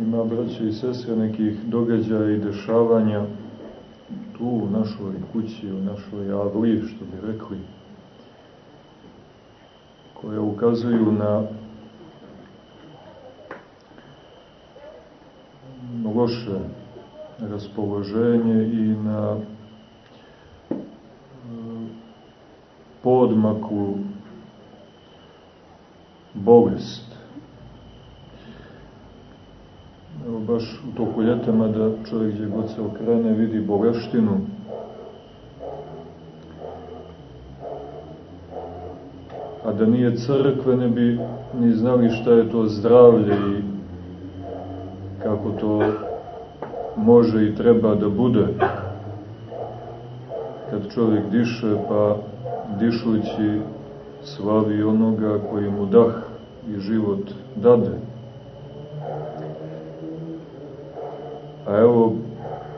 ima, braće i sestre, nekih događaja i dešavanja tu u našoj kući, u našoj avli, što bi rekli, koje ukazuju na loše raspoloženje i na e, podmaku bolest. Evo baš u toku ljetama da čovjek gdje god se okrene vidi boleštinu, a da nije crkve ne bi ni znali šta je to zdravlje i kako to može i treba da bude kad čovjek diše pa dišući slavi onoga koji mu dah i život dade. A evo,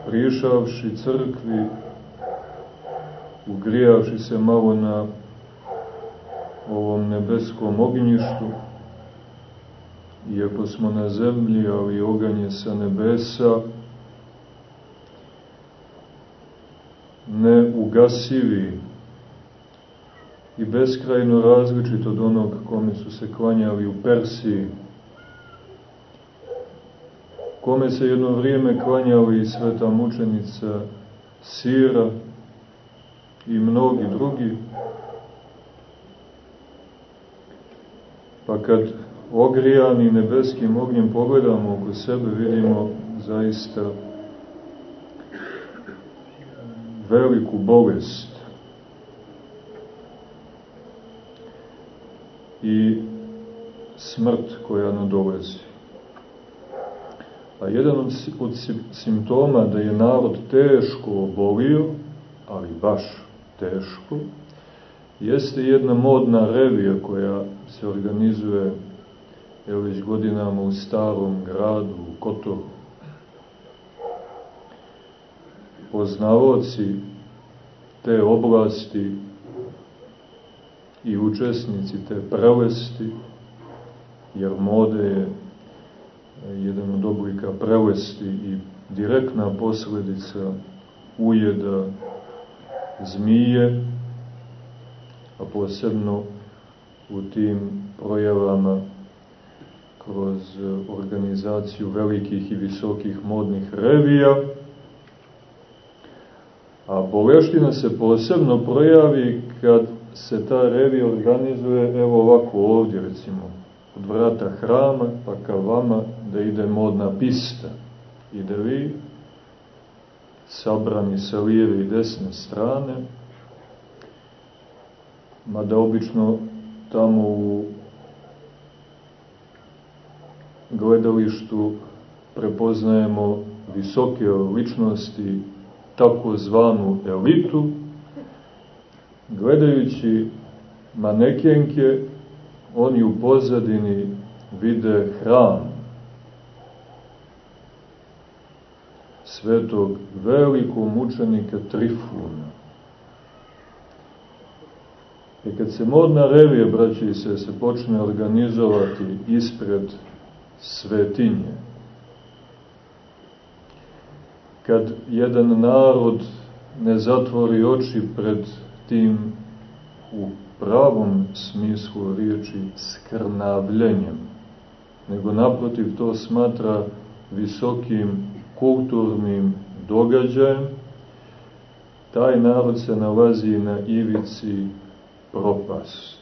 prišavši crkvi, ugrijavši se malo na ovom nebeskom ognjištu, iako smo na zemlji, ali oganj je sa nebesa, neugasivi i beskrajno različit od onog kome su se klanjali u Persiji, kome se jedno vrijeme klanjali i sveta mučenica Sira i mnogi drugi, pa kad ogrijani nebeskim ognjem pogledamo oko sebe, vidimo zaista veliku bolest i smrt koja nadolazi. A jedan od, simptoma da je narod teško obolio, ali baš teško, jeste jedna modna revija koja se organizuje već godinama u starom gradu, u Kotoru. Poznavoci te oblasti i učesnici te prelesti, jer mode je jedan od oblika prelesti i direktna posledica ujeda zmije, a posebno u tim projavama kroz organizaciju velikih i visokih modnih revija, a boleština se posebno projavi kad se ta revija organizuje evo ovako ovdje recimo od vrata hrama pa ka vama da ide modna pista i da vi sabrani sa lijeve i desne strane mada obično tamo u gledalištu prepoznajemo visoke ličnosti takozvanu elitu gledajući manekenke, oni u pozadini vide hram svetog velikog mučenika Trifuna. I kad se modna revija, braći i se, se počne organizovati ispred svetinje, kad jedan narod ne zatvori oči pred tim u pravom smislu riječi skrnavljenjem, nego naprotiv to smatra visokim kulturnim događajem, taj narod se nalazi na ivici propasti.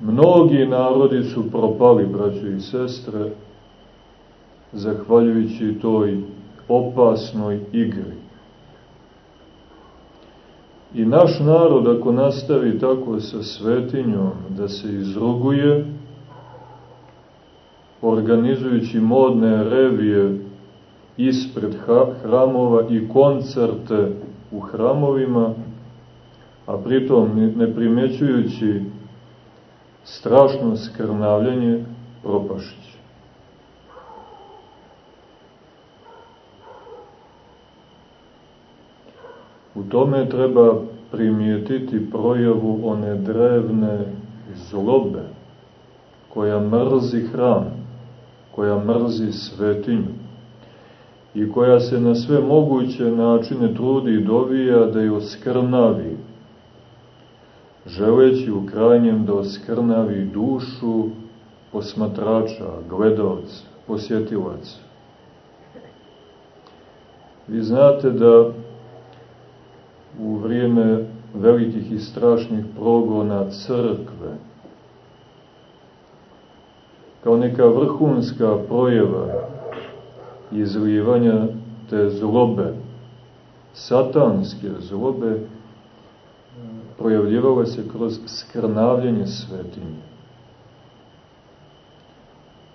Mnogi narodi su propali, braćo i sestre, zahvaljujući toj opasnoj igri. I naš narod, ako nastavi tako sa svetinjom, da se izruguje, organizujući modne revije ispred hramova i koncerte u hramovima, a pritom ne primećujući strašno skrnavljanje propašće. U tome treba primijetiti projavu one drevne zlobe koja mrzi hram, koja mrzi svetinju i koja se na sve moguće načine trudi i dovija da je oskrnavi, želeći u krajnjem da oskrnavi dušu posmatrača, gledalca, posjetilaca. Vi znate da u vrijeme velikih i strašnih progona crkve, kao neka vrhunska projeva izlivanja te zlobe, satanske zlobe, projavljivala se kroz skrnavljanje svetinje.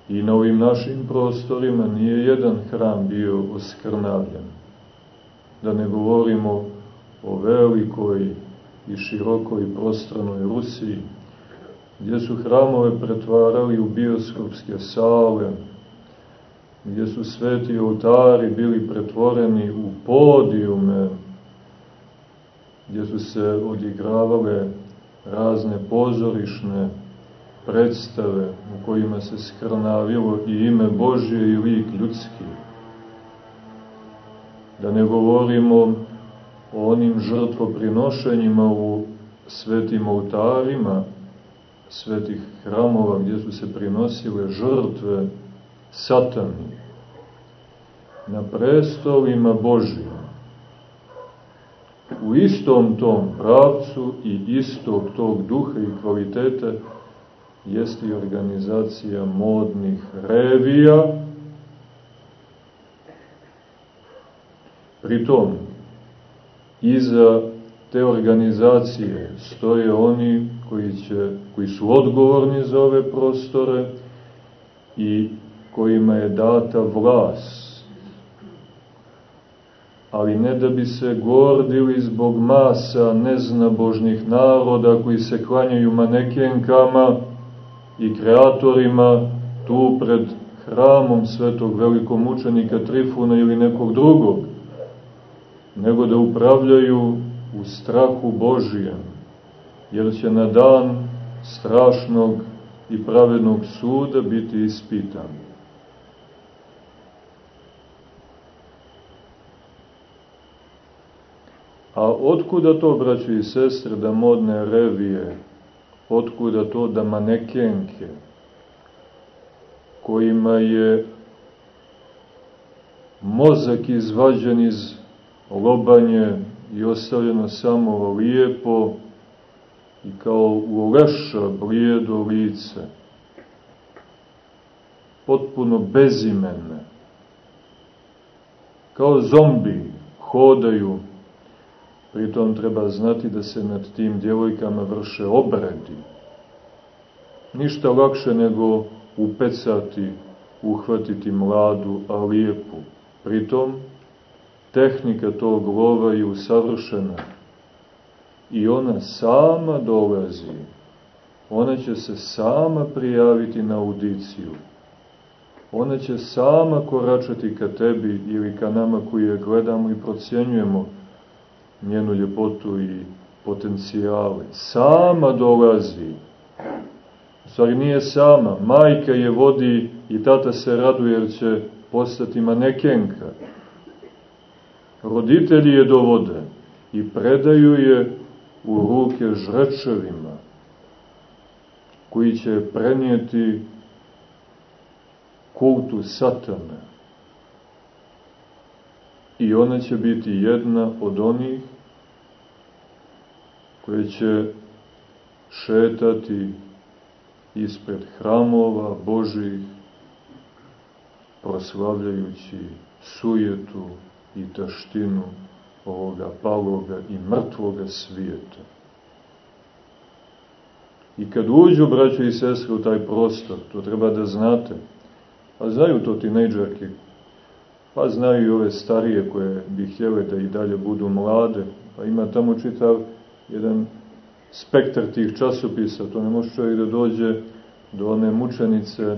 I na ovim našim prostorima nije jedan hram bio oskrnavljen. Da ne govorimo o velikoj i širokoj prostranoj Rusiji, gdje su hramove pretvarali u bioskopske sale, gdje su sveti oltari bili pretvoreni u podijume, gdje su se odigravale razne pozorišne predstave u kojima se skrnavilo i ime Božje i lik ljudski. Da ne govorimo o onim žrtvoprinošenjima u svetim oltarima, svetih hramova gdje su se prinosile žrtve satani na prestolima Božijim u istom tom pravcu i istog tog duha i kvalitete jeste i organizacija modnih revija. Pritom, iza te organizacije stoje oni koji, će, koji su odgovorni za ove prostore i kojima je data vlast. Ali ne da bi se gordili zbog masa neznabožnih naroda koji se klanjaju manekenkama i kreatorima tu pred hramom svetog velikog mučenika Trifuna ili nekog drugog, nego da upravljaju u strahu Božijem, jer će na dan strašnog i pravednog suda biti ispitani. A otkuda to, braći i sestre, da modne revije, otkuda to da manekenke, kojima je mozak izvađen iz lobanje i ostavljeno samo lijepo i kao u leša blijedo lice, potpuno bezimene, kao zombi hodaju Pritom treba znati da se nad tim djevojkama vrše obredi. Ništa lakše nego upecati, uhvatiti mladu, a lijepu. Pritom, tehnika tog lova je usavršena i ona sama dolazi. Ona će se sama prijaviti na audiciju. Ona će sama koračati ka tebi ili ka nama koji je gledamo i procjenjujemo njenu ljepotu i potencijale. Sama dolazi. U stvari nije sama. Majka je vodi i tata se raduje jer će postati manekenka. Roditelji je dovode i predaju je u ruke žrečevima koji će prenijeti kultu satana. I ona će biti jedna od onih koje će šetati ispred hramova Božih, proslavljajući sujetu i taštinu ovoga paloga i mrtvoga svijeta. I kad uđu, braće i sestre, u taj prostor, to treba da znate, a znaju to tinejdžerke, pa znaju i ove starije koje bi htjele da i dalje budu mlade, pa ima tamo čitav jedan spektar tih časopisa, to ne može čovjek da dođe do one mučenice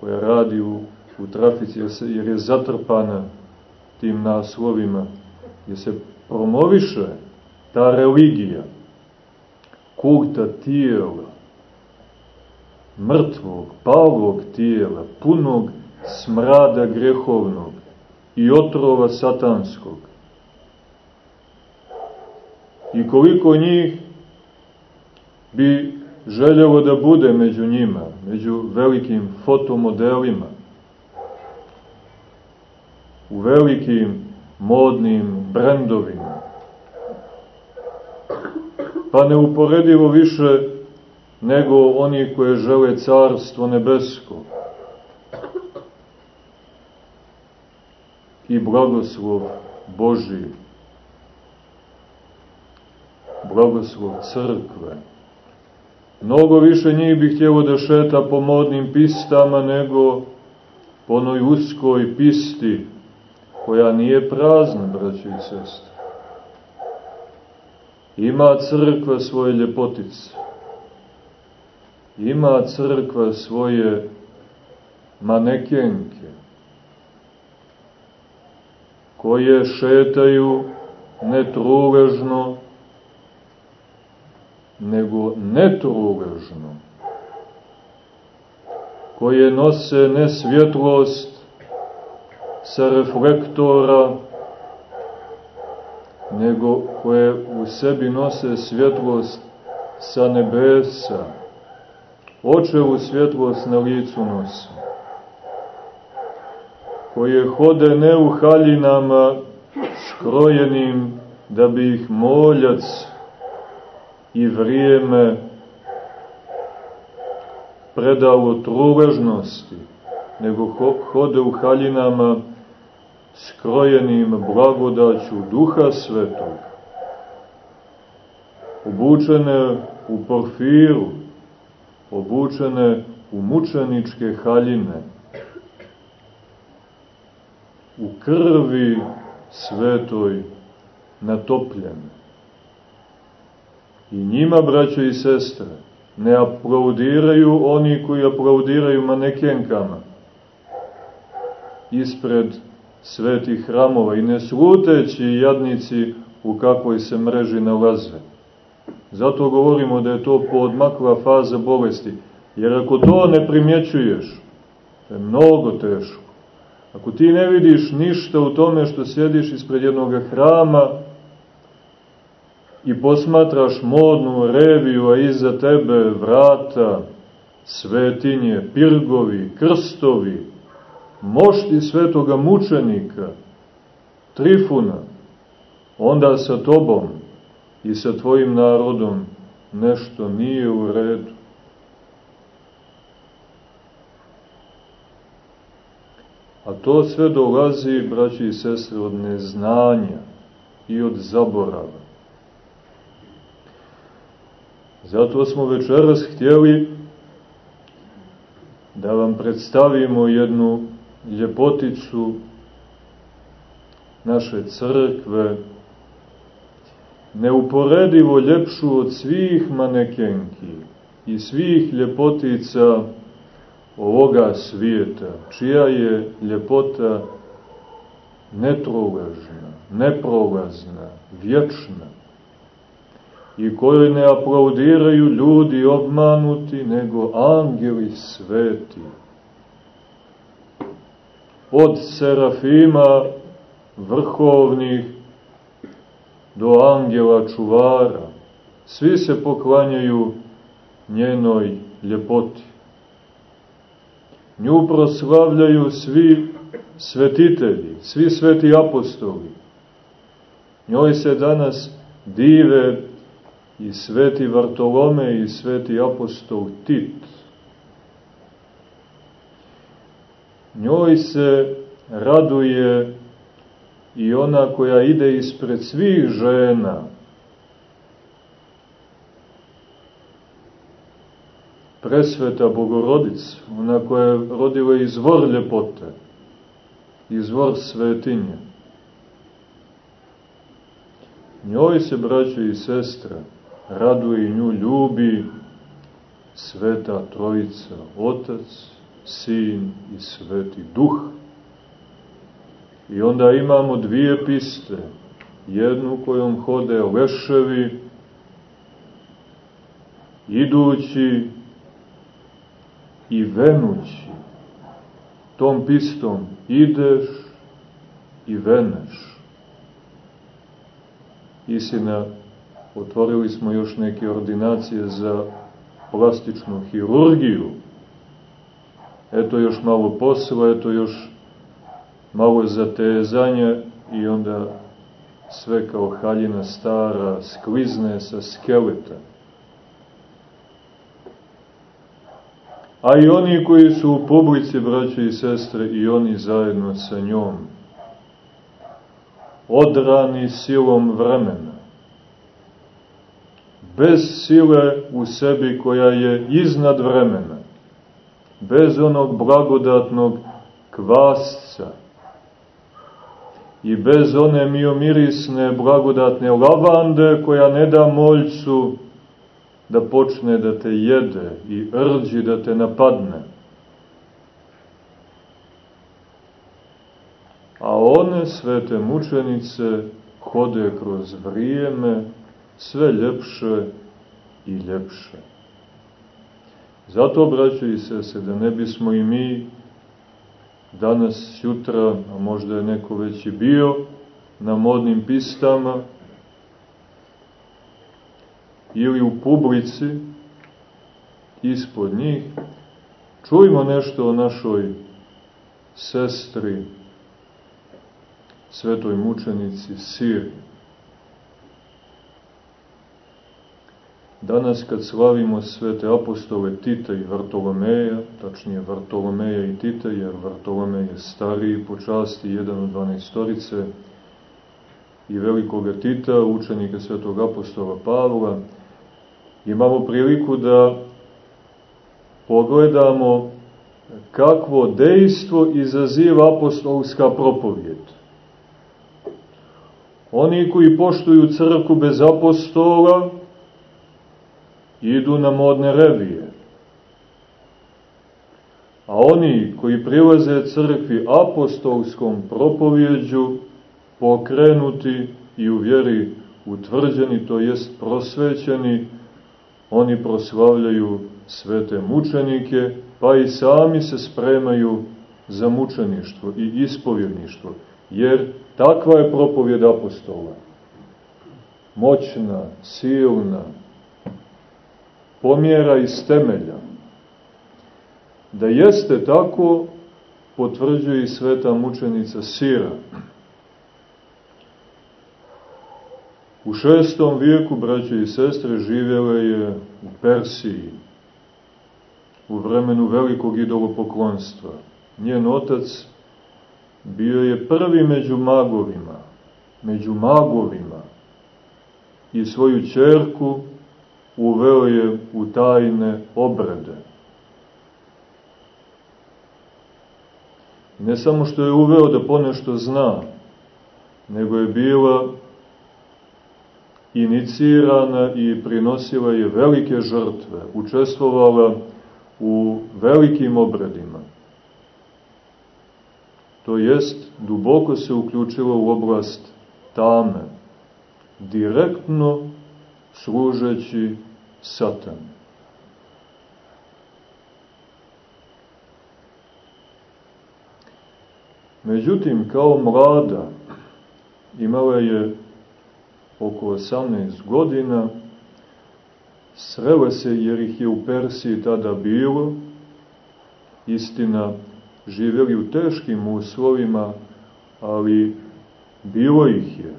koja radi u, u trafici, jer je zatrpana tim naslovima, jer se promoviše ta religija, kulta tijela, mrtvog, palog tijela, punog smrada grehovnog i otrova satanskog. I koliko njih bi željelo da bude među njima, među velikim fotomodelima, u velikim modnim brendovima, pa neuporedivo više nego oni koje žele carstvo nebesko i blagoslov Boži, blagoslov crkve. Mnogo više njih bi htjelo da šeta po modnim pistama nego po onoj uskoj pisti koja nije prazna, braći i sestre. Ima crkva svoje ljepotice. Ima crkva svoje manekenke koje šetaju netruležno nego netruležno, koje nose ne svjetlost sa reflektora, nego koje u sebi nose svjetlost sa nebesa, očevu svjetlost na licu nose, koje hode ne u haljinama skrojenim da bi ih moljac i vrijeme predalo truležnosti, nego hode u haljinama skrojenim blagodaću Duha Svetog, obučene u porfiru, obučene u mučeničke haljine, u krvi svetoj natopljene. I njima, braćo i sestre, ne aplaudiraju oni koji aplaudiraju manekenkama ispred svetih hramova i ne sluteći jadnici u kakvoj se mreži nalaze. Zato govorimo da je to podmakla faza bolesti, jer ako to ne primjećuješ, to je mnogo teško. Ako ti ne vidiš ništa u tome što sjediš ispred jednog hrama, i posmatraš modnu reviju, a iza tebe vrata, svetinje, pirgovi, krstovi, mošti svetoga mučenika, Trifuna, onda sa tobom i sa tvojim narodom nešto nije u redu. A to sve dolazi, braći i sestre, od neznanja i od zaborava. Zato smo večeras htjeli da vam predstavimo jednu ljepoticu naše crkve, neuporedivo ljepšu od svih manekenki i svih ljepotica ovoga svijeta, čija je ljepota netruležna, neprolazna, vječna i kojoj ne aplaudiraju ljudi obmanuti, nego angeli sveti. Od serafima vrhovnih do angela čuvara, svi se poklanjaju njenoj ljepoti. Nju proslavljaju svi svetitelji, svi sveti apostoli. Njoj se danas dive i sveti Vartolome i sveti apostol Tit. Njoj se raduje i ona koja ide ispred svih žena, presveta Bogorodica, ona koja je rodila izvor ljepote, izvor svetinje. Njoj se, braćo i sestra, raduje i nju ljubi Sveta Trojica, Otac, Sin i Sveti Duh. I onda imamo dvije piste, jednu kojom hode leševi, idući i venući, tom pistom ideš i veneš. Istina, otvorili smo još neke ordinacije za plastičnu hirurgiju. Eto još malo posla, eto još malo zatezanja i onda sve kao haljina stara sklizne sa skeleta. A i oni koji su u publici, braće i sestre, i oni zajedno sa njom, odrani silom vremena, bez sile u sebi koja je iznad vremena, bez onog blagodatnog kvasca i bez one miomirisne blagodatne lavande koja ne da moljcu da počne da te jede i rđi da te napadne. A one, svete mučenice, hode kroz vrijeme sve ljepše i ljepše. Zato, braćo i sese, da ne bismo i mi danas, jutra, a možda je neko već i bio, na modnim pistama, ili u publici, ispod njih, čujmo nešto o našoj sestri, svetoj mučenici Siri. Danas kad slavimo svete apostole Tita i Vartolomeja, tačnije Vartolomeja i Tita, jer Vartolomej je stariji po časti, jedan od dvanaestorice, i velikoga Tita, učenika svetog apostola Pavla, imamo priliku da pogledamo kakvo dejstvo izaziva apostolska propovjed. Oni koji poštuju crku bez apostola idu na modne revije. A oni koji prilaze crkvi apostolskom propovjeđu pokrenuti i u vjeri utvrđeni, to jest prosvećeni, oni proslavljaju svete mučenike, pa i sami se spremaju za mučeništvo i ispovjedništvo, jer takva je propovjed apostola. Moćna, silna, pomjera iz temelja. Da jeste tako, potvrđuje i sveta mučenica Sira, U šestom vijeku, braće i sestre, živjela je u Persiji, u vremenu velikog idolopoklonstva. Njen otac bio je prvi među magovima, među magovima, i svoju čerku uveo je u tajne obrede. Ne samo što je uveo da ponešto zna, nego je bila inicirana i prinosila je velike žrtve, učestvovala u velikim obredima. To jest, duboko se uključila u oblast tame, direktno služeći satan. Međutim, kao mlada, imala je oko 18 godina, srele se jer ih je u Persiji tada bilo, istina, živjeli u teškim uslovima, ali bilo ih je.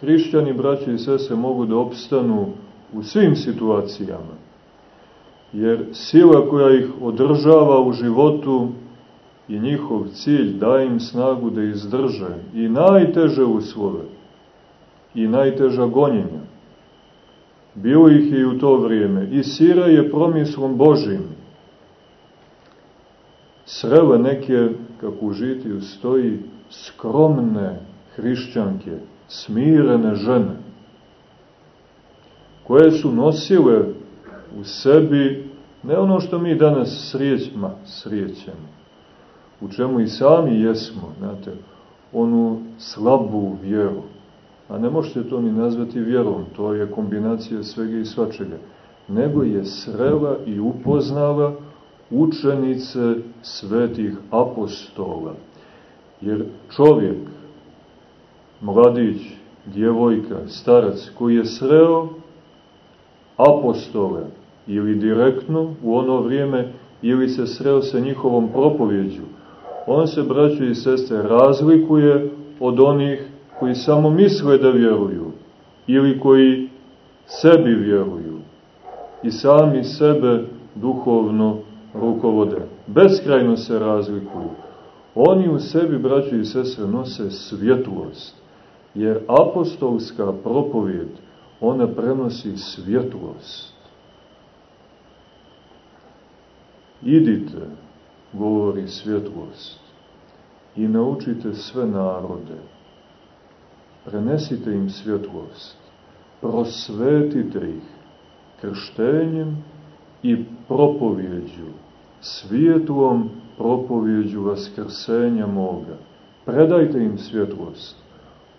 Hrišćani, braći i sese, mogu da opstanu u svim situacijama, jer sila koja ih održava u životu i njihov cilj daje im snagu da izdrže i najteže uslove i najteža gonjenja. Bilo ih je i u to vrijeme. I Sira je promislom Božim srela neke, kako u žitiju stoji, skromne hrišćanke, smirene žene, koje su nosile u sebi ne ono što mi danas srijećma, srijećemo, u čemu i sami jesmo, znate, onu slabu vjeru, a ne možete to ni nazvati vjerom, to je kombinacija svega i svačega, nego je srela i upoznala učenice svetih apostola. Jer čovjek, mladić, djevojka, starac koji je sreo apostole ili direktno u ono vrijeme ili se sreo sa njihovom propovjeđu, on se, braćo i sestre, razlikuje od onih koji samo misle da vjeruju ili koji sebi vjeruju i sami sebe duhovno rukovode. Beskrajno se razlikuju. Oni u sebi, braćo i sestre, nose svjetlost, jer apostolska propovjed, ona prenosi svjetlost. Idite, govori svjetlost, i naučite sve narode. Prenesite im svjetlost, prosvetite ih krštenjem i propovjeđu, svijetlom propovjeđu vaskrsenja moga. Predajte im svjetlost,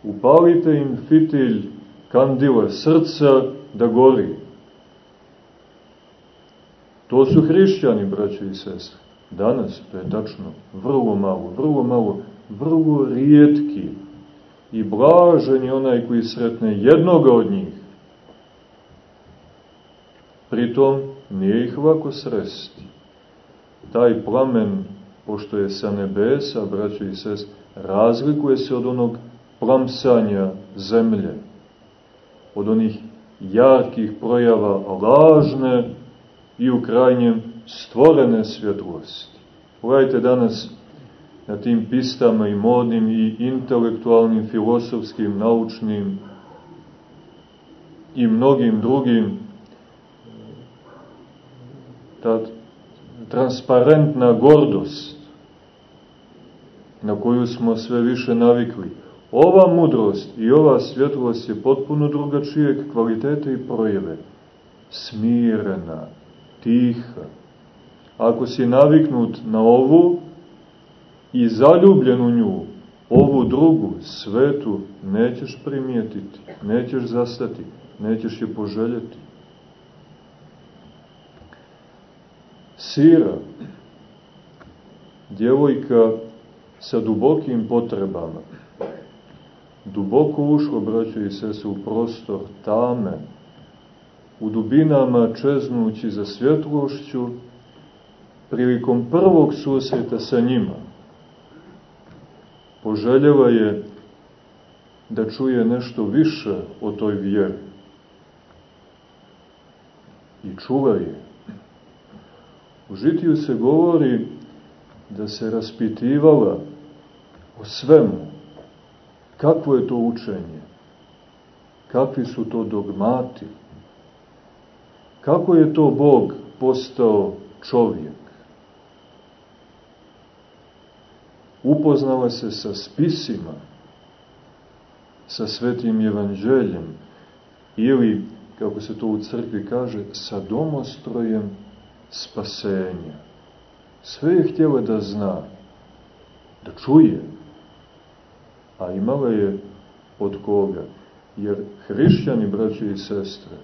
upalite im fitilj kandila srca da gori. To su hrišćani, braće i sestre. Danas, to je tačno, vrlo malo, vrlo malo, vrlo rijetki. I blažen je onaj koji sretne jednoga od njih. Pritom, nije ih lako sresti. Taj plamen, pošto je sa nebesa, braćo i sest, razlikuje se od onog plamsanja zemlje, od onih jarkih projava lažne i u krajnjem stvorene svjetlosti. Pogledajte danas na tim pistama i modnim i intelektualnim, filosofskim, naučnim i mnogim drugim ta transparentna gordost na koju smo sve više navikli. Ova mudrost i ova svjetlost je potpuno drugačijeg kvaliteta i projeve. Smirena, tiha. Ako si naviknut na ovu i zaljubljen u nju, ovu drugu, svetu, nećeš primijetiti, nećeš zastati, nećeš je poželjeti. Sira, djevojka sa dubokim potrebama, duboko ušlo, braćo i sese, u prostor tame, u dubinama čeznući za svjetlošću, prilikom prvog susreta sa njima, poželjeva je da čuje nešto više o toj vjeri. I čuva je. U žitiju se govori da se raspitivala o svemu. Kakvo je to učenje? Kakvi su to dogmati? Kako je to Bog postao čovjek? Upoznala se sa spisima, sa svetim evanđeljem ili, kako se to u crkvi kaže, sa domostrojem spasenja. Sve je htjela da zna, da čuje, a imala je od koga. Jer hrišćani, braće i sestre,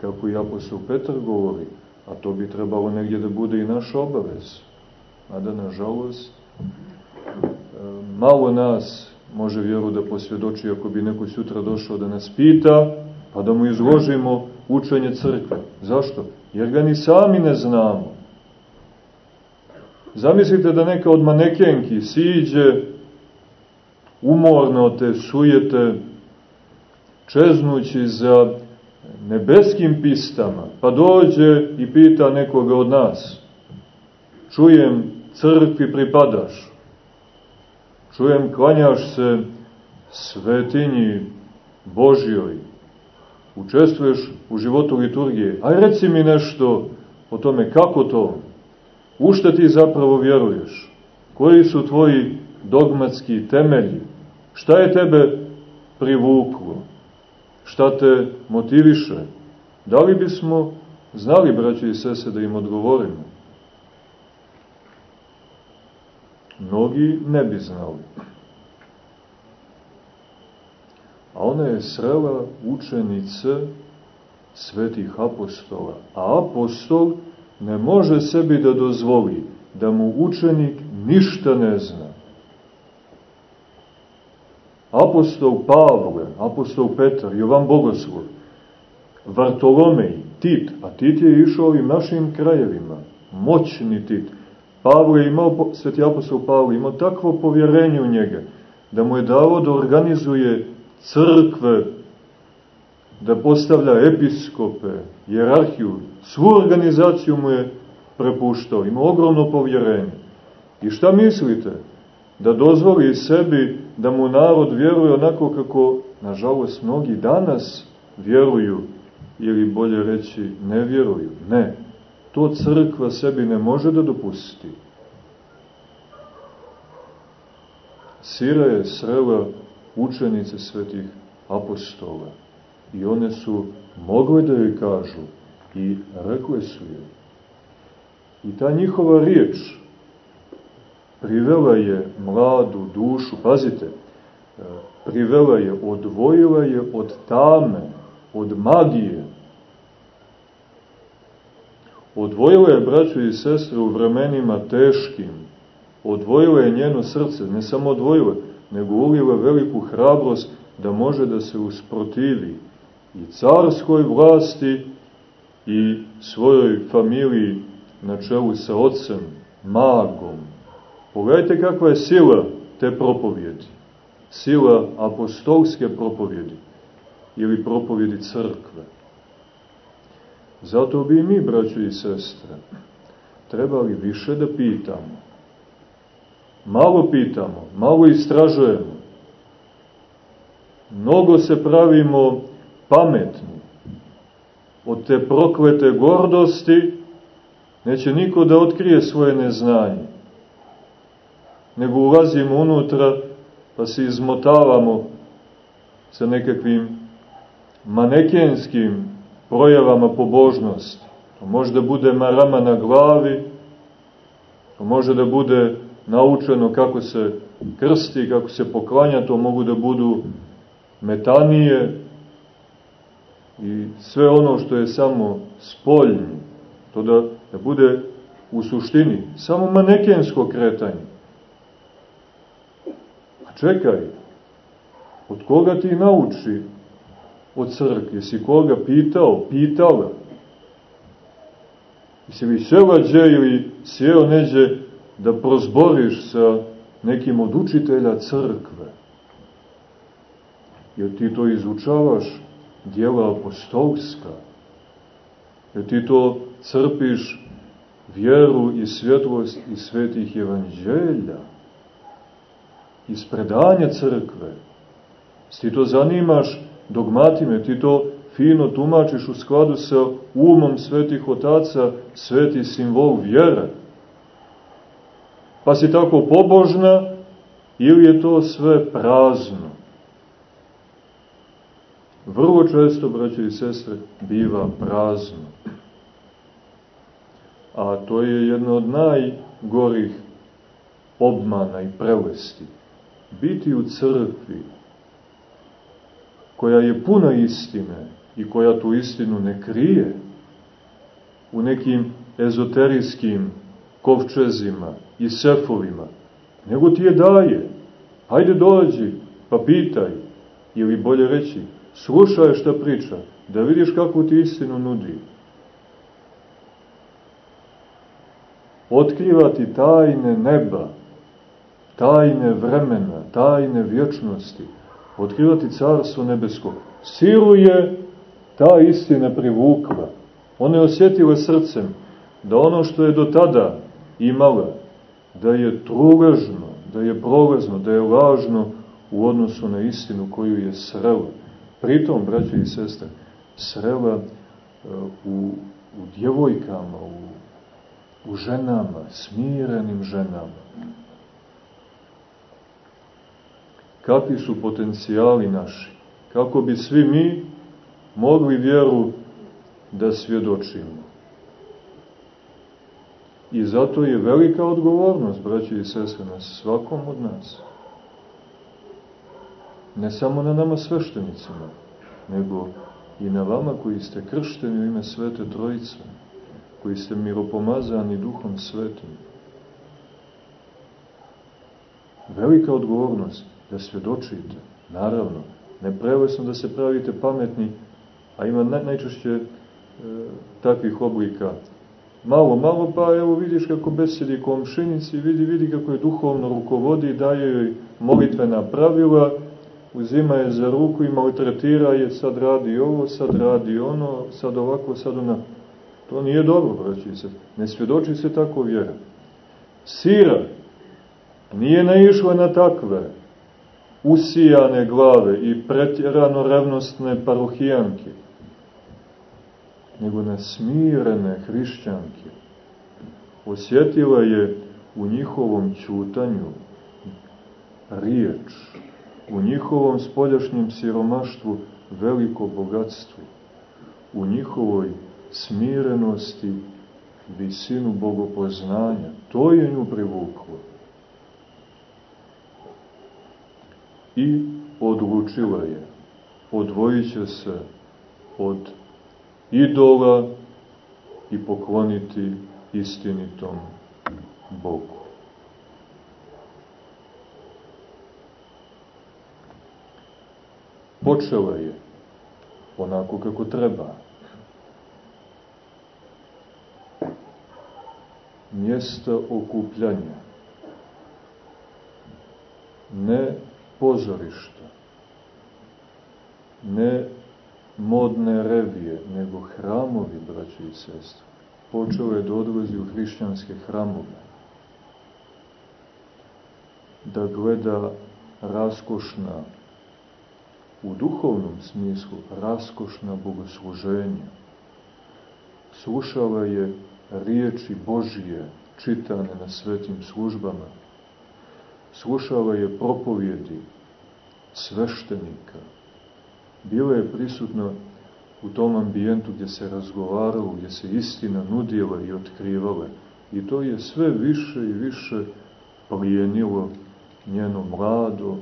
kako i apostol Petar govori, a to bi trebalo negdje da bude i naš obavez, a da, nažalost, e, malo nas može vjeru da posvjedoči ako bi neko sutra došao da nas pita, pa da mu izložimo učenje crkve. Zašto? Jer ga ni sami ne znamo. Zamislite da neka od manekenki siđe umorno te sujete, čeznući za nebeskim pistama, pa dođe i pita nekoga od nas. Čujem, crkvi pripadaš. Čujem, klanjaš se svetinji Božjoj. Učestvuješ u životu liturgije. Aj reci mi nešto o tome kako to. U šta ti zapravo vjeruješ? Koji su tvoji dogmatski temelji? Šta je tebe privuklo? Šta te motiviše? Da li bismo znali, braći i sese, da im odgovorimo? Mnogi ne bi znali. A ona je srela učenice svetih apostola. A apostol ne može sebi da dozvoli da mu učenik ništa ne zna. Apostol Pavle, apostol Petar, Jovan Bogoslov, Vartolomej, Tit, a Tit je išao ovim našim krajevima, moćni Tit. Pavle imao, sveti apostol Pavle, imao takvo povjerenje u njega, da mu je dao da organizuje crkve, da postavlja episkope, jerarhiju, svu organizaciju mu je prepuštao, ima ogromno povjerenje. I šta mislite? Da dozvoli sebi da mu narod vjeruje onako kako, nažalost, mnogi danas vjeruju, ili bolje reći ne vjeruju. Ne, to crkva sebi ne može da dopusti. Sira je srela učenice svetih apostola i one su mogle da joj kažu i rekle su joj. I ta njihova riječ privela je mladu dušu, pazite, e, privela je, odvojila je od tame, od magije. Odvojila je, braćo i sestre, u vremenima teškim. Odvojila je njeno srce, ne samo odvojila, nego ulila veliku hrabrost da može da se usprotivi i carskoj vlasti i svojoj familiji na čelu sa ocem, magom. Pogledajte kakva je sila te propovjedi. Sila apostolske propovjedi ili propovjedi crkve. Zato bi i mi, braćo i sestre, trebali više da pitamo. Malo pitamo, malo istražujemo. Mnogo se pravimo pametni. Od te proklete gordosti neće niko da otkrije svoje neznanje. Nego ulazimo unutra pa se izmotavamo sa nekakvim manekenskim projavama pobožnosti. To može da bude marama na glavi, to može da bude naučeno kako se krsti, kako se poklanja, to mogu da budu metanije i sve ono što je samo spoljni, to da, da bude u suštini samo manekensko kretanje. Čekaj, od koga ti nauči od crkve? Jesi koga pitao, pitala? Jesi li sela gdje ili sjeo neđe da prozboriš sa nekim od učitelja crkve? Jer ti to izučavaš dijela apostolska? Jer ti to crpiš vjeru i svjetlost iz svetih evanđelja? Iz predanja crkve? Ti to zanimaš dogmatime, ti to fino tumačiš u skladu sa umom svetih otaca, sveti simbol vjere. Pa si tako pobožna ili je to sve prazno? Vrlo često, braće i sestre, biva prazno. A to je jedna od najgorih obmana i prelesti. Biti u crkvi, koja je puna istine i koja tu istinu ne krije u nekim ezoterijskim kovčezima i sefovima, nego ti je daje. Hajde dođi, pa pitaj, ili bolje reći, slušaj šta priča, da vidiš kakvu ti istinu nudi. Otkriva ti tajne neba, tajne vremena, tajne vječnosti, otkrivati carstvo nebesko. Silu je ta istina privukla. Ona je osjetila srcem da ono što je do tada imala, da je truležno, da je prolazno, da je lažno u odnosu na istinu koju je srela. Pritom, braće i sestre, srela uh, u, u djevojkama, u, u ženama, smirenim ženama kakvi su potencijali naši, kako bi svi mi mogli vjeru da svjedočimo. I zato je velika odgovornost, braći i sestre, na svakom od nas. Ne samo na nama sveštenicima, nego i na vama koji ste kršteni u ime Svete Trojice. koji ste miropomazani duhom svetim. Velika odgovornost da svedočite, naravno, ne prevesno da se pravite pametni, a ima naj, najčešće e, takvih oblika. Malo, malo, pa evo vidiš kako besedi komšinici, vidi, vidi kako je duhovno rukovodi, daje joj molitvena pravila, uzima je za ruku i maltretira je, sad radi ovo, sad radi ono, sad ovako, sad ono. To nije dobro, braći se. Ne svjedoči se tako vjera. Sira nije naišla na takve usijane glave i pretjerano revnostne parohijanke, nego na smirene hrišćanke. Osjetila je u njihovom čutanju riječ, u njihovom spoljašnjem siromaštvu veliko bogatstvo, u njihovoj smirenosti visinu bogopoznanja. To je nju privuklo. I odlučila je, odvojit će se od idola i pokloniti istinitom Bogu. Počela je onako kako treba. Mjesta okupljanja. Ne pozorišta. Ne modne revije, nego hramovi, braći i sestre. Počeo je da odlazi u hrišćanske hramove. Da gleda raskošna u duhovnom smislu raskošna bogosluženja. Slušala je riječi Božije čitane na svetim službama. Slušala je propovjedi sveštenika. Bila je prisutna u tom ambijentu gdje se razgovaralo, gdje se istina nudila i otkrivala. I to je sve više i više plijenilo njeno mlado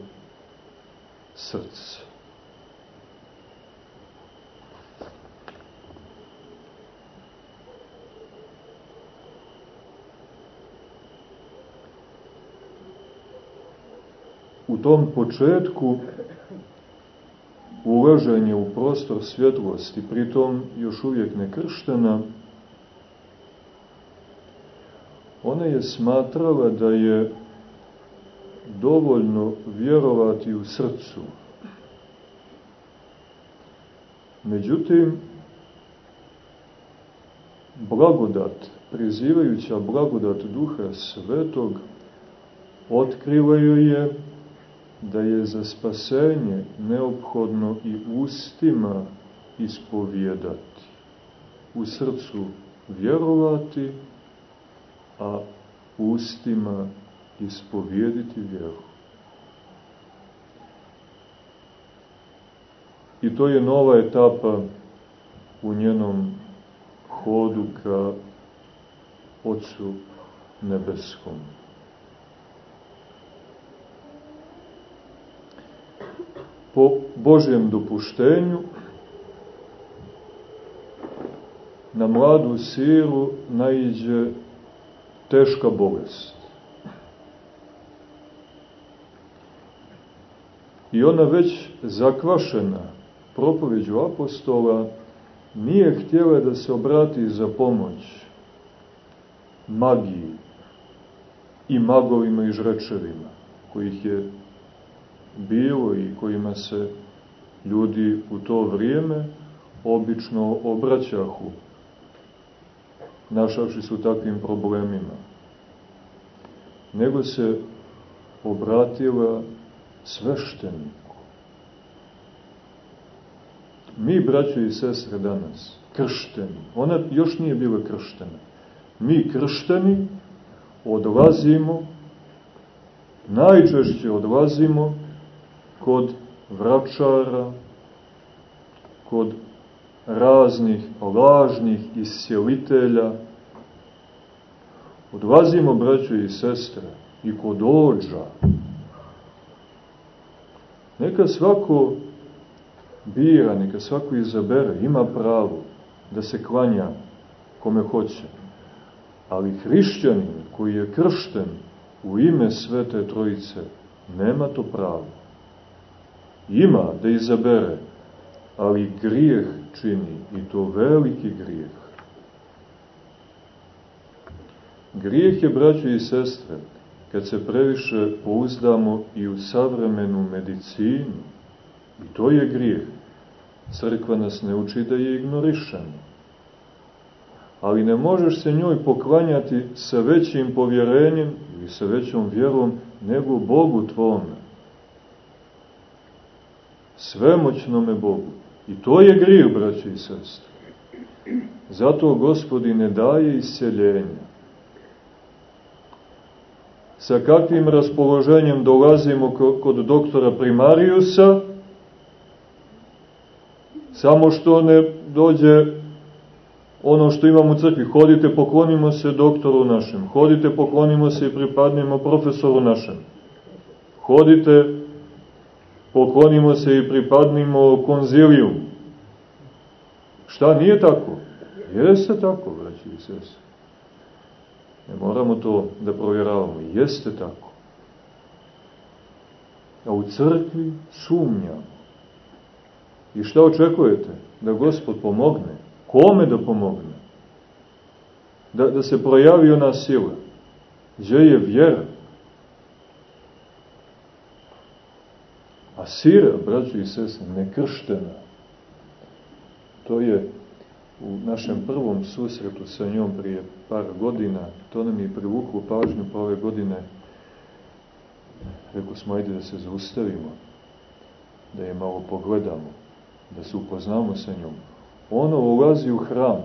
srce. Tom početku ulaženje u prostor svjetlosti, pritom još uvijek nekrštena, ona je smatrala da je dovoljno vjerovati u srcu. Međutim, blagodat, prizivajuća blagodat Duha Svetog, otkriva joj je da je za spasenje neophodno i ustima ispovijedati, u srcu vjerovati, a ustima ispovijediti vjeru. I to je nova etapa u njenom hodu ka Otcu Nebeskom. Po Božjem dopuštenju na mladu silu naiđe teška bolest. I ona već zakvašena propoveđu apostola nije htjela da se obrati za pomoć magiji i magovima i žrečevima, kojih je bilo i kojima se ljudi u to vrijeme obično obraćahu, našavši su takvim problemima. Nego se obratila svešteniku. Mi, braćo i sestre, danas, kršteni, ona još nije bila krštena, mi kršteni odlazimo, najčešće odlazimo kod vračara, kod raznih lažnih isjelitelja. Odlazimo, braćo i sestre, i kod ođa. Neka svako bira, neka svako izabere, ima pravo da se klanja kome hoće. Ali hrišćanin koji je kršten u ime Svete Trojice nema to pravo. Ima da izabere, ali grijeh čini i to veliki grijeh. Grijeh je, braćo i sestre, kad se previše pouzdamo i u savremenu medicinu, i to je grijeh. Crkva nas ne uči da je ignorišemo. Ali ne možeš se njoj poklanjati sa većim povjerenjem ili sa većom vjerom nego Bogu tvome. Svemoćnome Bogu. I to je grijeh, braći i sestre. Zato gospodi ne daje isceljenja sa kakvim raspoloženjem dolazimo kod doktora Primariusa, samo što ne dođe ono što imamo u crkvi. Hodite, poklonimo se doktoru našem. Hodite, poklonimo se i pripadnimo profesoru našem. Hodite, poklonimo se i pripadnimo konziliju. Šta nije tako? Jeste tako, braći i sese. Ne moramo to da provjeravamo. Jeste tako. A u crkvi sumnjamo. I šta očekujete? Da Gospod pomogne. Kome da pomogne? Da, da se projavi ona sila. Gdje je vjera? A sira, braću i sese, nekrštena. To je u našem prvom susretu sa njom prije par godina, to nam je privuklo pažnju pa ove godine, rekao smo, ajde da se zaustavimo, da je malo pogledamo, da se upoznamo sa njom. Ono ulazi u hram.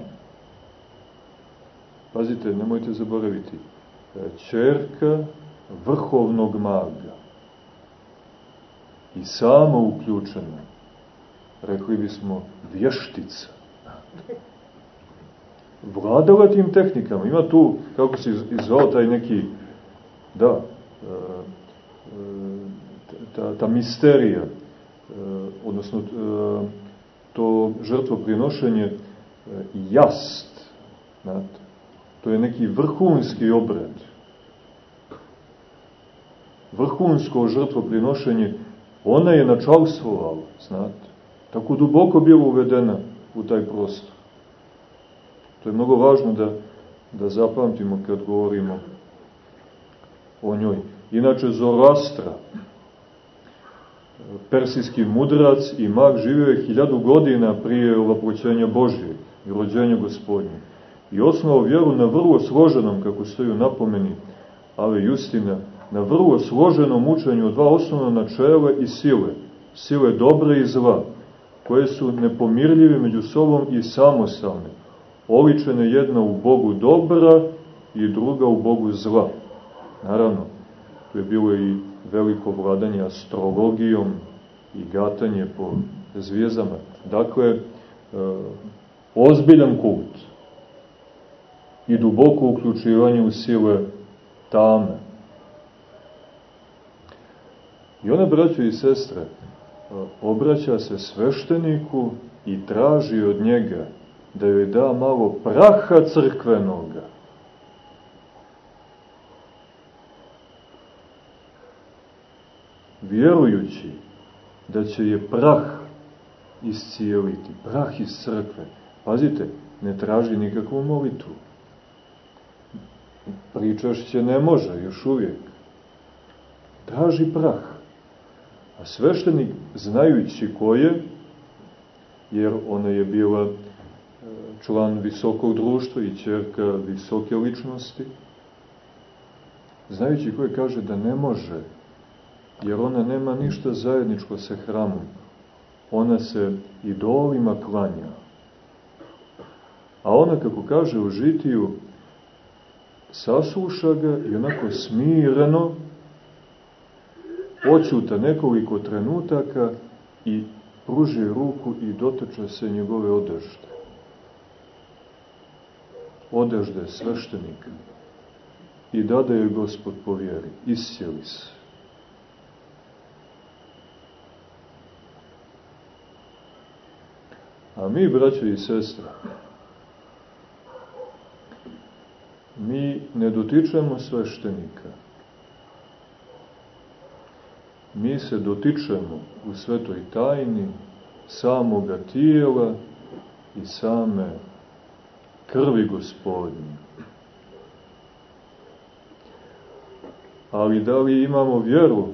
Pazite, nemojte zaboraviti, čerka vrhovnog maga i samo uključena, rekli bismo, vještica vladala tim tehnikama. Ima tu, kako se izvao taj neki, da, e, e, ta, ta misterija, e, odnosno to žrtvoprinošenje jast, znate, to je neki vrhunski obred. Vrhunsko žrtvoprinošenje, ona je načalstvovala, znate, tako duboko bilo uvedena u taj prostor. To je mnogo važno da, da zapamtimo kad govorimo o njoj. Inače, Zoroastra, persijski mudrac i mag, živio je hiljadu godina prije ovaproćenja Božje i rođenja gospodnje. I osnovao vjeru na vrlo složenom, kako stoji u napomeni, ali Justina, na vrlo složenom učenju dva osnovna načela i sile. Sile dobre i zla, koje su nepomirljive među sobom i samostalne oličene jedna u Bogu dobra i druga u Bogu zla. Naravno, tu je bilo i veliko vladanje astrologijom i gatanje po zvijezdama. Dakle, e, ozbiljan kult i duboko uključivanje u sile tame. I ona, braćo i sestre, e, obraća se svešteniku i traži od njega da joj da malo praha crkvenoga. Vjerujući da će je prah iscijeliti, prah iz crkve. Pazite, ne traži nikakvu molitu. Pričašće ne može, još uvijek. Traži prah. A sveštenik, znajući ko je, jer ona je bila član visokog društva i čerka visoke ličnosti, znajući koje kaže da ne može, jer ona nema ništa zajedničko sa hramom, ona se idolima klanja. A ona, kako kaže u žitiju, sasluša ga i onako smireno oćuta nekoliko trenutaka i pruži ruku i dotače se njegove odešte odežde sveštenika i dade joj gospod po vjeri. Isjeli se. A mi, braćo i sestre, mi ne dotičemo sveštenika. Mi se dotičemo u svetoj tajni samoga tijela i same krvi gospodnje. Ali da li imamo vjeru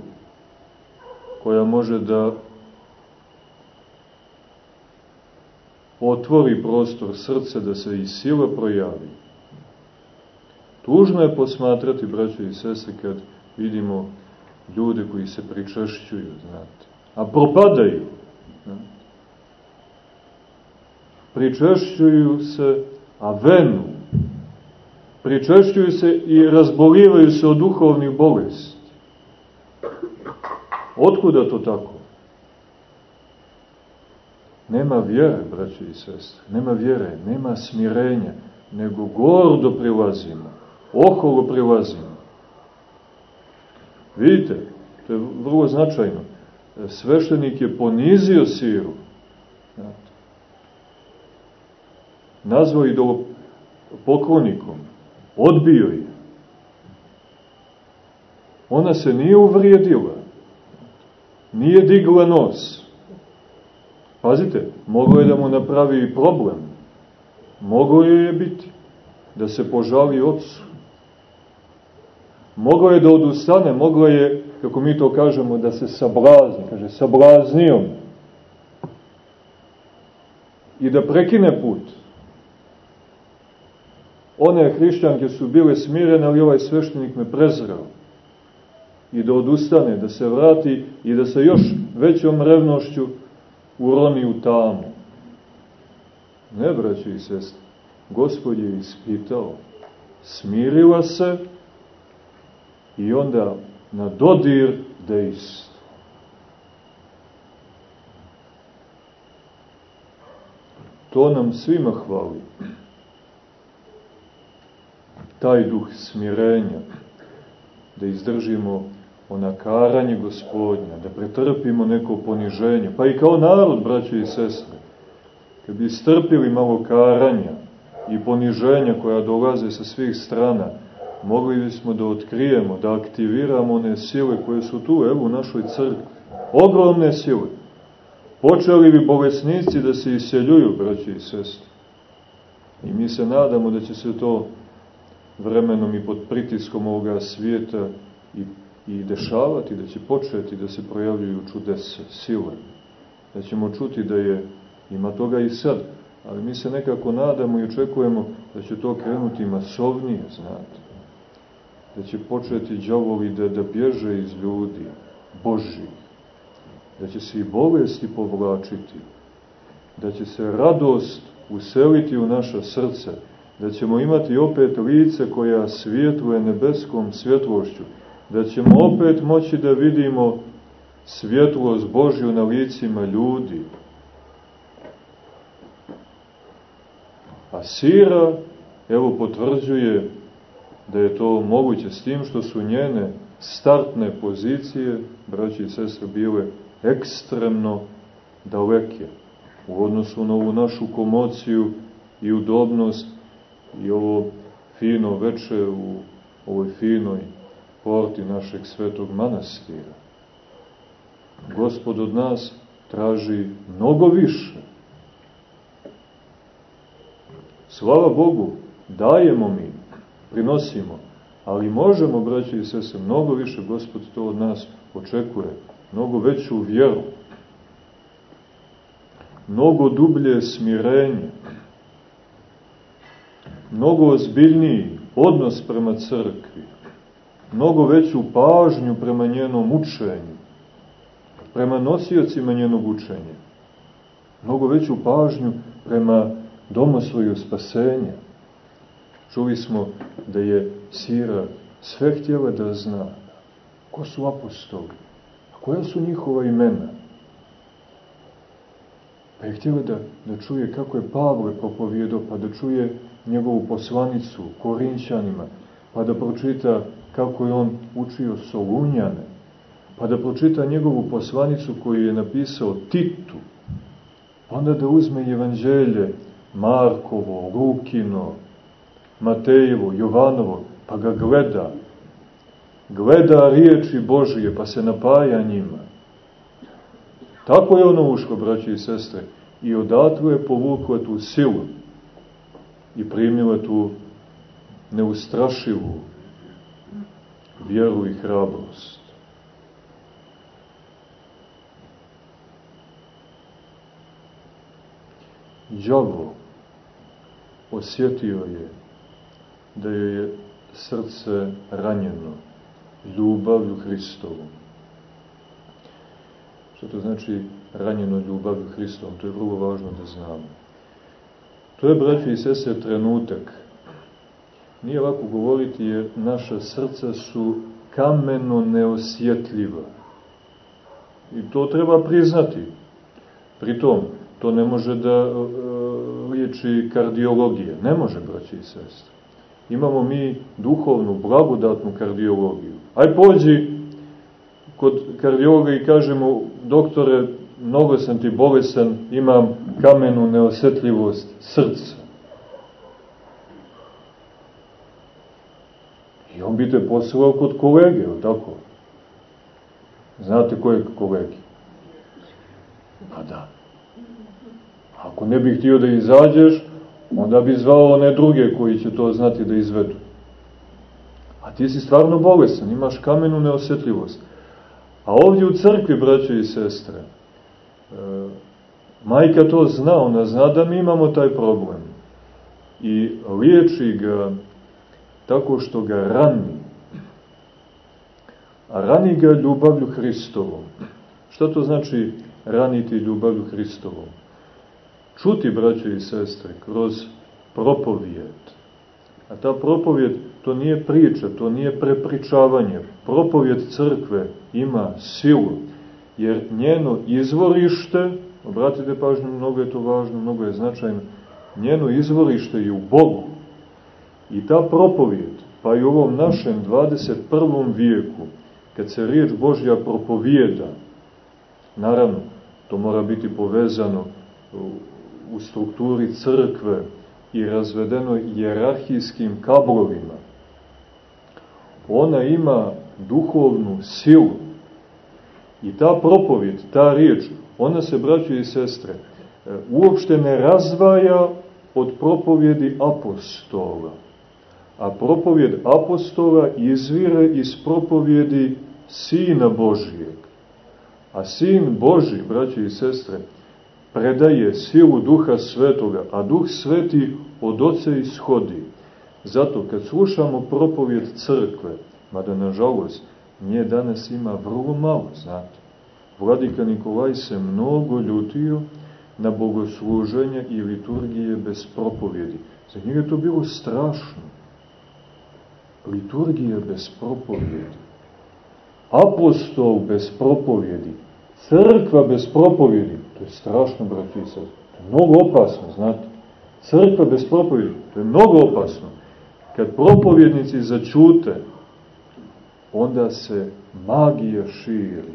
koja može da otvori prostor srca da se i sila projavi. Tužno je posmatrati, braće i sese, kad vidimo ljude koji se pričešćuju, znate, a propadaju. Znate. Se, a venu. Pričešćuju se i razbolivaju se od duhovnih bolesti. Otkuda to tako? Nema vjere, braće i sestre, nema vjere, nema smirenja, nego gordo prilazimo, oholo prilazimo. Vidite, to je vrlo značajno. Sveštenik je ponizio siru. Nazvao idolo poklonikom. Odbio je. Ona se nije uvrijedila. Nije digla nos. Pazite, moglo je da mu napravi problem. Moglo je biti da se požali ocu. Moglo je da odustane, moglo je, kako mi to kažemo, da se sablazni. Kaže, sablaznio I da prekine put. One hrišćanke su bile smirene, ali ovaj sveštenik me prezrao. I da odustane, da se vrati i da se još većom revnošću uroni u tamu. Ne, braći i sestri, Gospod je ispitao, smirila se i onda na dodir dejstvo. To nam svima hvali. Taj duh smirenja, da izdržimo onakaranje gospodnja, da pretrpimo neko poniženje, pa i kao narod, braće i sestre, kad bi strpili malo karanja i poniženja koja dolaze sa svih strana, mogli bismo da otkrijemo, da aktiviramo one sile koje su tu, evo, u našoj crkvi. Ogromne sile. Počeli bi bolesnici da se iseljuju, braći i sestre. I mi se nadamo da će se to vremenom i pod pritiskom ovoga svijeta i i dešavati, da će početi da se projavljuju čudese, sile. Da ćemo čuti da je, ima toga i sad, ali mi se nekako nadamo i očekujemo da će to krenuti masovnije, znate. Da će početi džavovi da, da bježe iz ljudi, Boži. Da će se i bolesti povlačiti. Da će se radost useliti u naša srca. Da ćemo imati opet lice koja svjetluje nebeskom svjetlošću da ćemo opet moći da vidimo svjetlost Božju na licima ljudi. A Sira, evo, potvrđuje da je to moguće s tim što su njene startne pozicije, braći i sestre, bile ekstremno daleke u odnosu na ovu našu komociju i udobnost i ovo fino veče u ovoj finoj porti našeg svetog manastira. Gospod od nas traži mnogo više. Slava Bogu, dajemo mi, prinosimo, ali možemo, braći i sese, mnogo više Gospod to od nas očekuje, mnogo veću vjeru, mnogo dublje smirenje, mnogo ozbiljniji odnos prema crkvi, mnogo veću pažnju prema njenom učenju, prema nosiocima njenog učenja, mnogo veću pažnju prema domosvoju spasenja. Čuli smo da je Sira sve htjela da zna. Ko su apostoli? A koja su njihova imena? Pa je htjela da, da čuje kako je Pavle propovjedo, pa da čuje njegovu poslanicu Korinćanima, pa da pročita kako je on učio Solunjane, pa da pročita njegovu poslanicu koju je napisao Titu, pa onda da uzme evanđelje Markovo, Lukino, Matejevo, Jovanovo, pa ga gleda. Gleda riječi Božije, pa se napaja njima. Tako je ono ušlo, braći i sestre, i odatle je povukla tu silu i primila tu neustrašivu vjeru i hrabrost. Đavo osjetio je da je srce ranjeno ljubavlju Hristovom. Što to znači ranjeno ljubavlju Hristovom? To je vrlo važno da znamo. To je, braći i sese, trenutak. Nije lako govoriti jer naša srca su kameno neosjetljiva. I to treba priznati. Pritom, to ne može da uh, liječi kardiologija. Ne može, braći i sestre. Imamo mi duhovnu, blagodatnu kardiologiju. Aj pođi kod kardiologa i kažemo, doktore, mnogo sam ti bolesan, imam kamenu neosetljivost srca. I on bi te poslao kod kolege, tako? Znate koje kolege? Pa da. Ako ne bih htio da izađeš, onda bi zvao one druge koji će to znati da izvedu. A ti si stvarno bolesan, imaš kamenu neosetljivost. A ovdje u crkvi, braćo i sestre, e, majka to zna, ona zna da mi imamo taj problem. I liječi ga tako što ga rani. A rani ga ljubavlju Hristovom. Šta to znači raniti ljubavlju Hristovom? Čuti, braćo i sestre, kroz propovijed. A ta propovijed, to nije priča, to nije prepričavanje. Propovijed crkve ima silu, jer njeno izvorište, obratite pažnju, mnogo je to važno, mnogo je značajno, njeno izvorište je u Bogu. I ta propovijed, pa i u ovom našem 21. vijeku, kad se riječ Božja propovijeda, naravno, to mora biti povezano u strukturi crkve i razvedeno jerarhijskim kablovima, ona ima duhovnu silu. I ta propovjed, ta riječ, ona se, braćo i sestre, uopšte ne razvaja od propovjedi apostola. A propovjed apostola izvire iz propovjedi Sina Božijeg. A Sin Boži, braći i sestre, predaje silu Duha Svetoga, a Duh Sveti od Oca ishodi. Zato kad slušamo propovjed crkve, mada nažalost nje danas ima vrlo malo, znate, Vladika Nikolaj se mnogo ljutio na bogosluženje i liturgije bez propovjedi. Za njega to bilo strašno. Liturgija bez propovjedi. Apostol bez propovjedi. Crkva bez propovjedi. To je strašno, braći i To je mnogo opasno, znate. Crkva bez propovjedi. To je mnogo opasno. Kad propovjednici začute, onda se magija širi.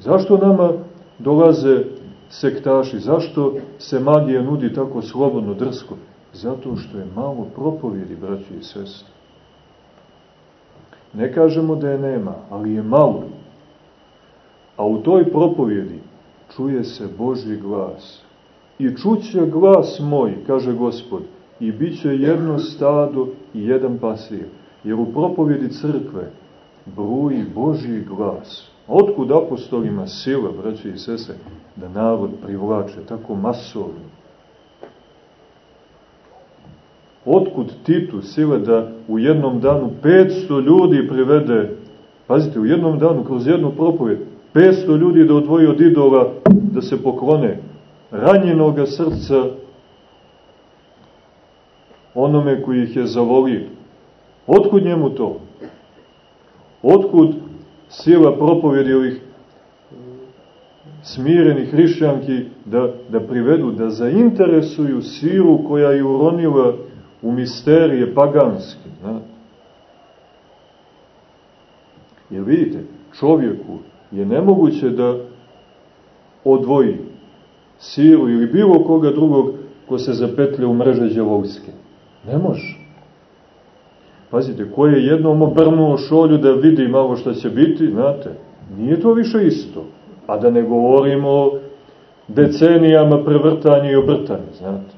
Zašto nama dolaze sektaši? Zašto se magija nudi tako slobodno, drsko? Zato što je malo propovjedi, braći i sestri. Ne kažemo da je nema, ali je malo. A u toj propovjedi čuje se Boži glas. I čuće glas moj, kaže Gospod, i bit će jedno stado i jedan pasir. Jer u propovjedi crkve bruji Boži glas. Otkud apostolima sila, braće i sese, da narod privlače tako masovno? Otkud Titu sile da u jednom danu 500 ljudi privede, pazite, u jednom danu, kroz jednu propovjed, 500 ljudi da odvoji od idola, da se poklone ranjenoga srca onome koji ih je zavolio. Otkud njemu to? Otkud sila propovjedi ovih smirenih hrišćanki da, da privedu, da zainteresuju silu koja je uronila u misterije paganske. Ne? Jer vidite, čovjeku je nemoguće da odvoji silu ili bilo koga drugog ko se zapetlja u mreže djavovske. Ne može. Pazite, ko je jednom obrnuo šolju da vidi malo šta će biti, znate, nije to više isto. A da ne govorimo o decenijama prevrtanja i obrtanja, znate.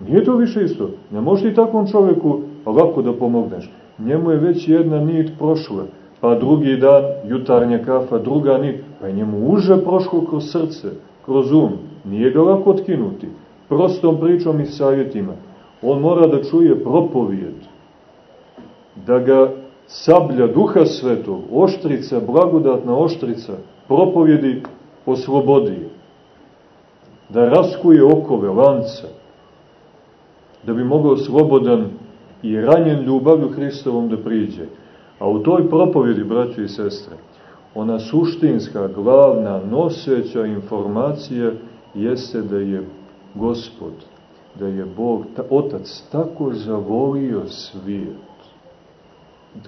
Nije to više isto. Ne možeš ti takvom čoveku lako da pomogneš. Njemu je već jedna nit prošla, pa drugi dan jutarnja kafa, druga nit, pa je njemu uže prošlo kroz srce, kroz um. Nije ga lako otkinuti. Prostom pričom i savjetima. On mora da čuje propovijed. Da ga sablja duha svetog, oštrica, blagodatna oštrica, propovjedi oslobodi. Da raskuje okove, lanca. Da bi mogao slobodan i ranjen ljubavlju Hristovom da priđe. A u toj propovjedi, braći i sestre, ona suštinska, glavna, noseća informacija jeste da je Gospod, da je Bog, ta, Otac, tako zavolio svijet.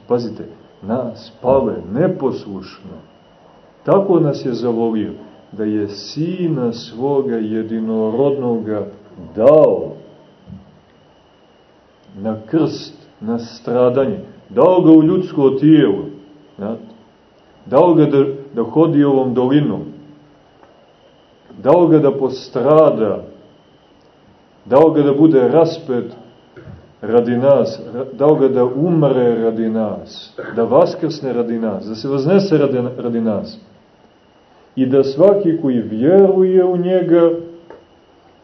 Pazite, nas, pale, neposlušno, tako nas je zavolio, da je Sina svoga jedinorodnoga dao na krst, na stradanje, dao ga u ljudsko tijelo, znate, dao ga da, da hodi ovom dolinom, dao ga da postrada, dao ga da bude raspet radi nas, dao ga da umre radi nas, da vaskrsne radi nas, da se vaznese radi, radi nas. I da svaki koji vjeruje u njega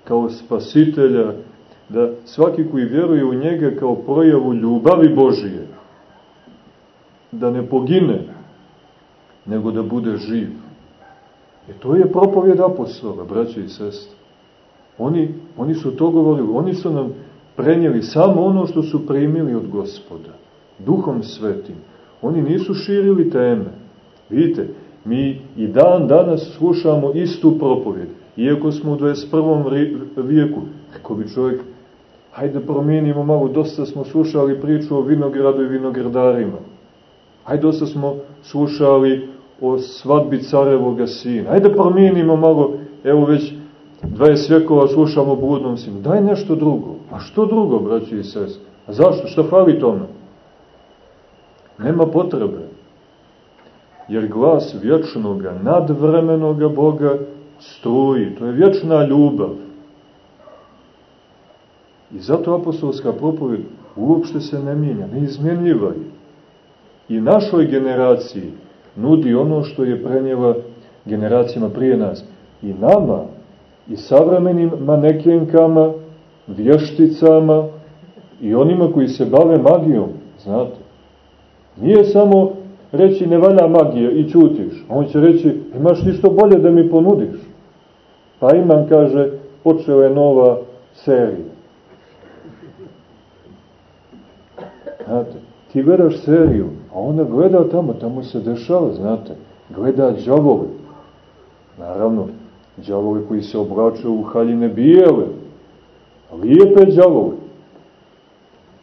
kao spasitelja, da svaki koji vjeruje u njega kao projavu ljubavi Božije, da ne pogine, nego da bude živ. E to je propovjed apostola, braće i sestre. Oni, oni su to govorili, oni su nam prenijeli samo ono što su primili od gospoda, duhom svetim. Oni nisu širili teme. Vidite, mi i dan danas slušamo istu propovjed. Iako smo u 21. vijeku, kako bi čovjek, hajde promijenimo malo, dosta smo slušali priču o vinogradu i vinogradarima. Hajde dosta smo slušali o svadbi carevoga sina. Hajde promijenimo malo, evo već 20 vjekova slušamo o bludnom sinu. Daj nešto drugo. A što drugo, braći i sest? A zašto? Što fali tome? Nema potrebe. Jer glas vječnoga, nadvremenoga Boga struji. To je vječna ljubav. I zato apostolska propovjed uopšte se ne mijenja, neizmjenljiva je. I našoj generaciji nudi ono što je prenjela generacijama prije nas. I nama, i savremenim manekenkama, vješticama i onima koji se bave magijom, znate. Nije samo reći ne valja magija i čutiš. On će reći imaš ništo bolje da mi ponudiš. Pa imam, kaže, počeo je nova serija. Znate, ti gledaš seriju, a ona gleda tamo, tamo se dešava, znate, gleda džavove. Naravno, džavove koji se obračuju u haljine bijele, lijepe džavove.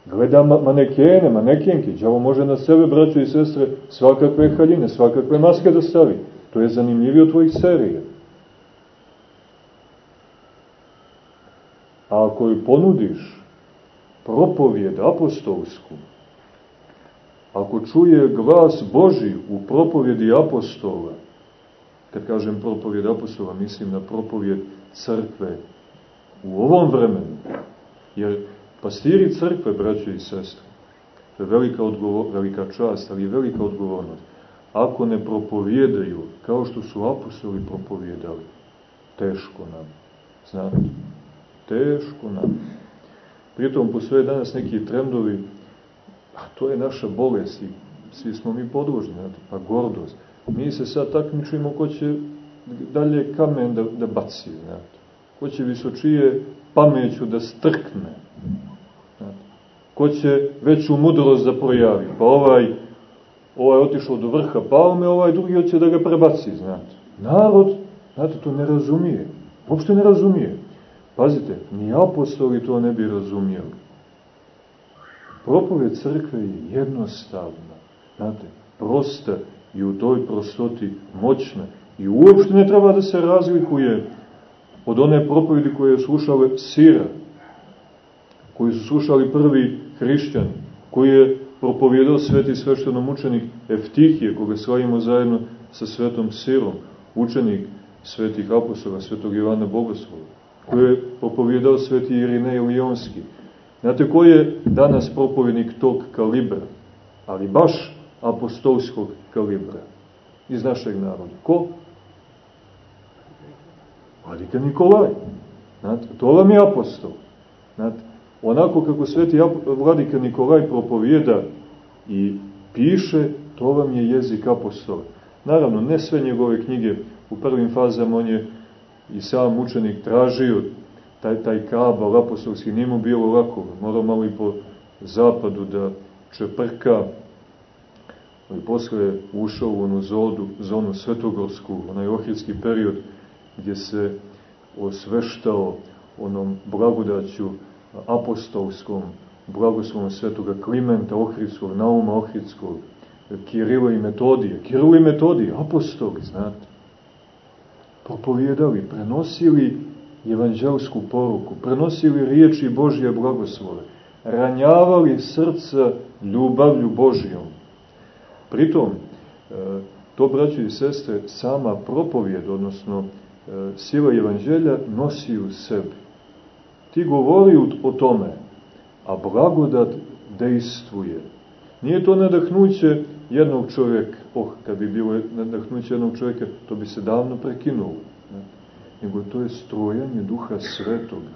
Gleda manekene, manekenke, džavo može na sebe, braćo i sestre, svakakve haljine, svakakve maske da stavi. To je zanimljivije od tvojih serija. A ako joj ponudiš propovijed apostolsku, ako čuje glas Boži u propovjedi apostola, kad kažem propovjed apostola, mislim na propovjed crkve u ovom vremenu, jer pastiri crkve, braće i sestre, to je velika, odgovor, velika čast, ali je velika odgovornost. Ako ne propovjedaju, kao što su apostoli propovjedali, teško nam. Znate, teško nam. Pritom postoje danas neki trendovi A to je naša bolest i svi smo mi podložni, znate, pa gordost. Mi se sad takmičimo ko će dalje kamen da, da baci, znate. Ko će visočije pameću da strkne. Znate. Ko će veću mudrost da projavi. Pa ovaj, ovaj otišao do vrha palme, ovaj drugi hoće da ga prebaci, znate. Narod, znate, to ne razumije. Uopšte ne razumije. Pazite, ni apostoli to ne bi razumijeli. Propoved crkve je jednostavna, znate, prosta i u toj prostoti moćna. I uopšte ne treba da se razlikuje od one propovedi koje je slušale Sira. koji su slušali prvi hrišćani, koji je propovjedao sveti sveštenom učenik Eftihije, koga slavimo zajedno sa svetom Sirom, učenik svetih apostola, svetog Ivana Bogoslova, koji je propovjedao sveti Irinej Lijonski. Znate ko je danas propovjednik tog kalibra, ali baš apostolskog kalibra iz našeg naroda? Ko? Vladika Nikolaj. Znate, to vam je apostol. Znate, onako kako sveti vladika Nikolaj propovijeda i piše, to vam je jezik apostola. Naravno, ne sve njegove knjige, u prvim fazama on je i sam učenik tražio taj, taj kabal apostolski, nije mu bilo lako, morao malo i po zapadu da čeprka, i posle ušao u onu zodu, zonu svetogorsku, onaj ohridski period, gdje se osveštao onom blagodaću apostolskom, blagoslovom svetoga Klimenta Ohridskog, Nauma Ohridskog, Kirila i Metodije. Kirila i Metodije, apostoli, znate. Propovjedali, prenosili evanđelsku poruku, prenosili riječi Božje blagoslove, ranjavali srca ljubavlju Božijom. Pritom, e, to, braći i sestre, sama propovjed, odnosno e, sila evanđelja, nosi u sebi. Ti govori o tome, a blagodat dejstvuje. Nije to nadahnuće jednog čovjeka, oh, kad bi bilo nadahnuće jednog čovjeka, to bi se davno prekinulo. Ne? Nego to je strojanje duha svetoga.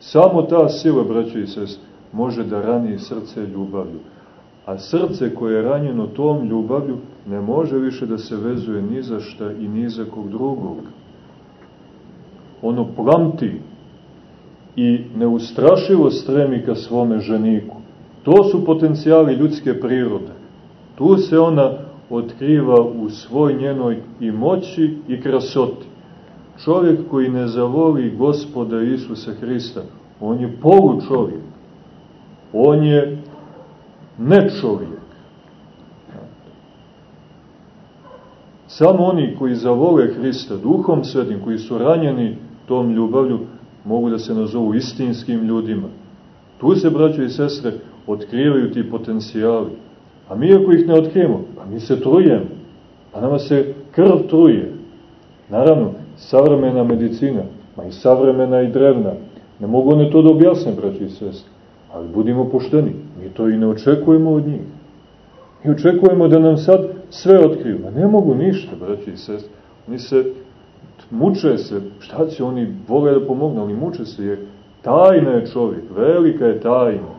Samo ta sila, braći i sest, može da rani srce ljubavlju. A srce koje je ranjeno tom ljubavlju ne može više da se vezuje ni za šta i ni za kog drugog. Ono plamti i neustrašivo stremi ka svome ženiku. To su potencijali ljudske prirode. Tu se ona otkriva u svoj njenoj i moći i krasoti. Čovjek koji ne zavoli gospoda Isusa Hrista, on je polu čovjek. On je ne čovjek. Samo oni koji zavole Hrista duhom svetim, koji su ranjeni tom ljubavlju, mogu da se nazovu istinskim ljudima. Tu se, braćo i sestre, otkrivaju ti potencijali. A mi ako ih ne otkrijemo, pa mi se trujemo. Pa nama se krv truje. Naravno, savremena medicina, ma i savremena i drevna, ne mogu one to da objasne, braći i sestre. Ali budimo pošteni, mi to i ne očekujemo od njih. Mi očekujemo da nam sad sve otkriju. Ma ne mogu ništa, braći i sestre. Oni se muče se, šta će oni, vole da pomognu, ali muče se, jer tajna je čovjek, velika je tajna.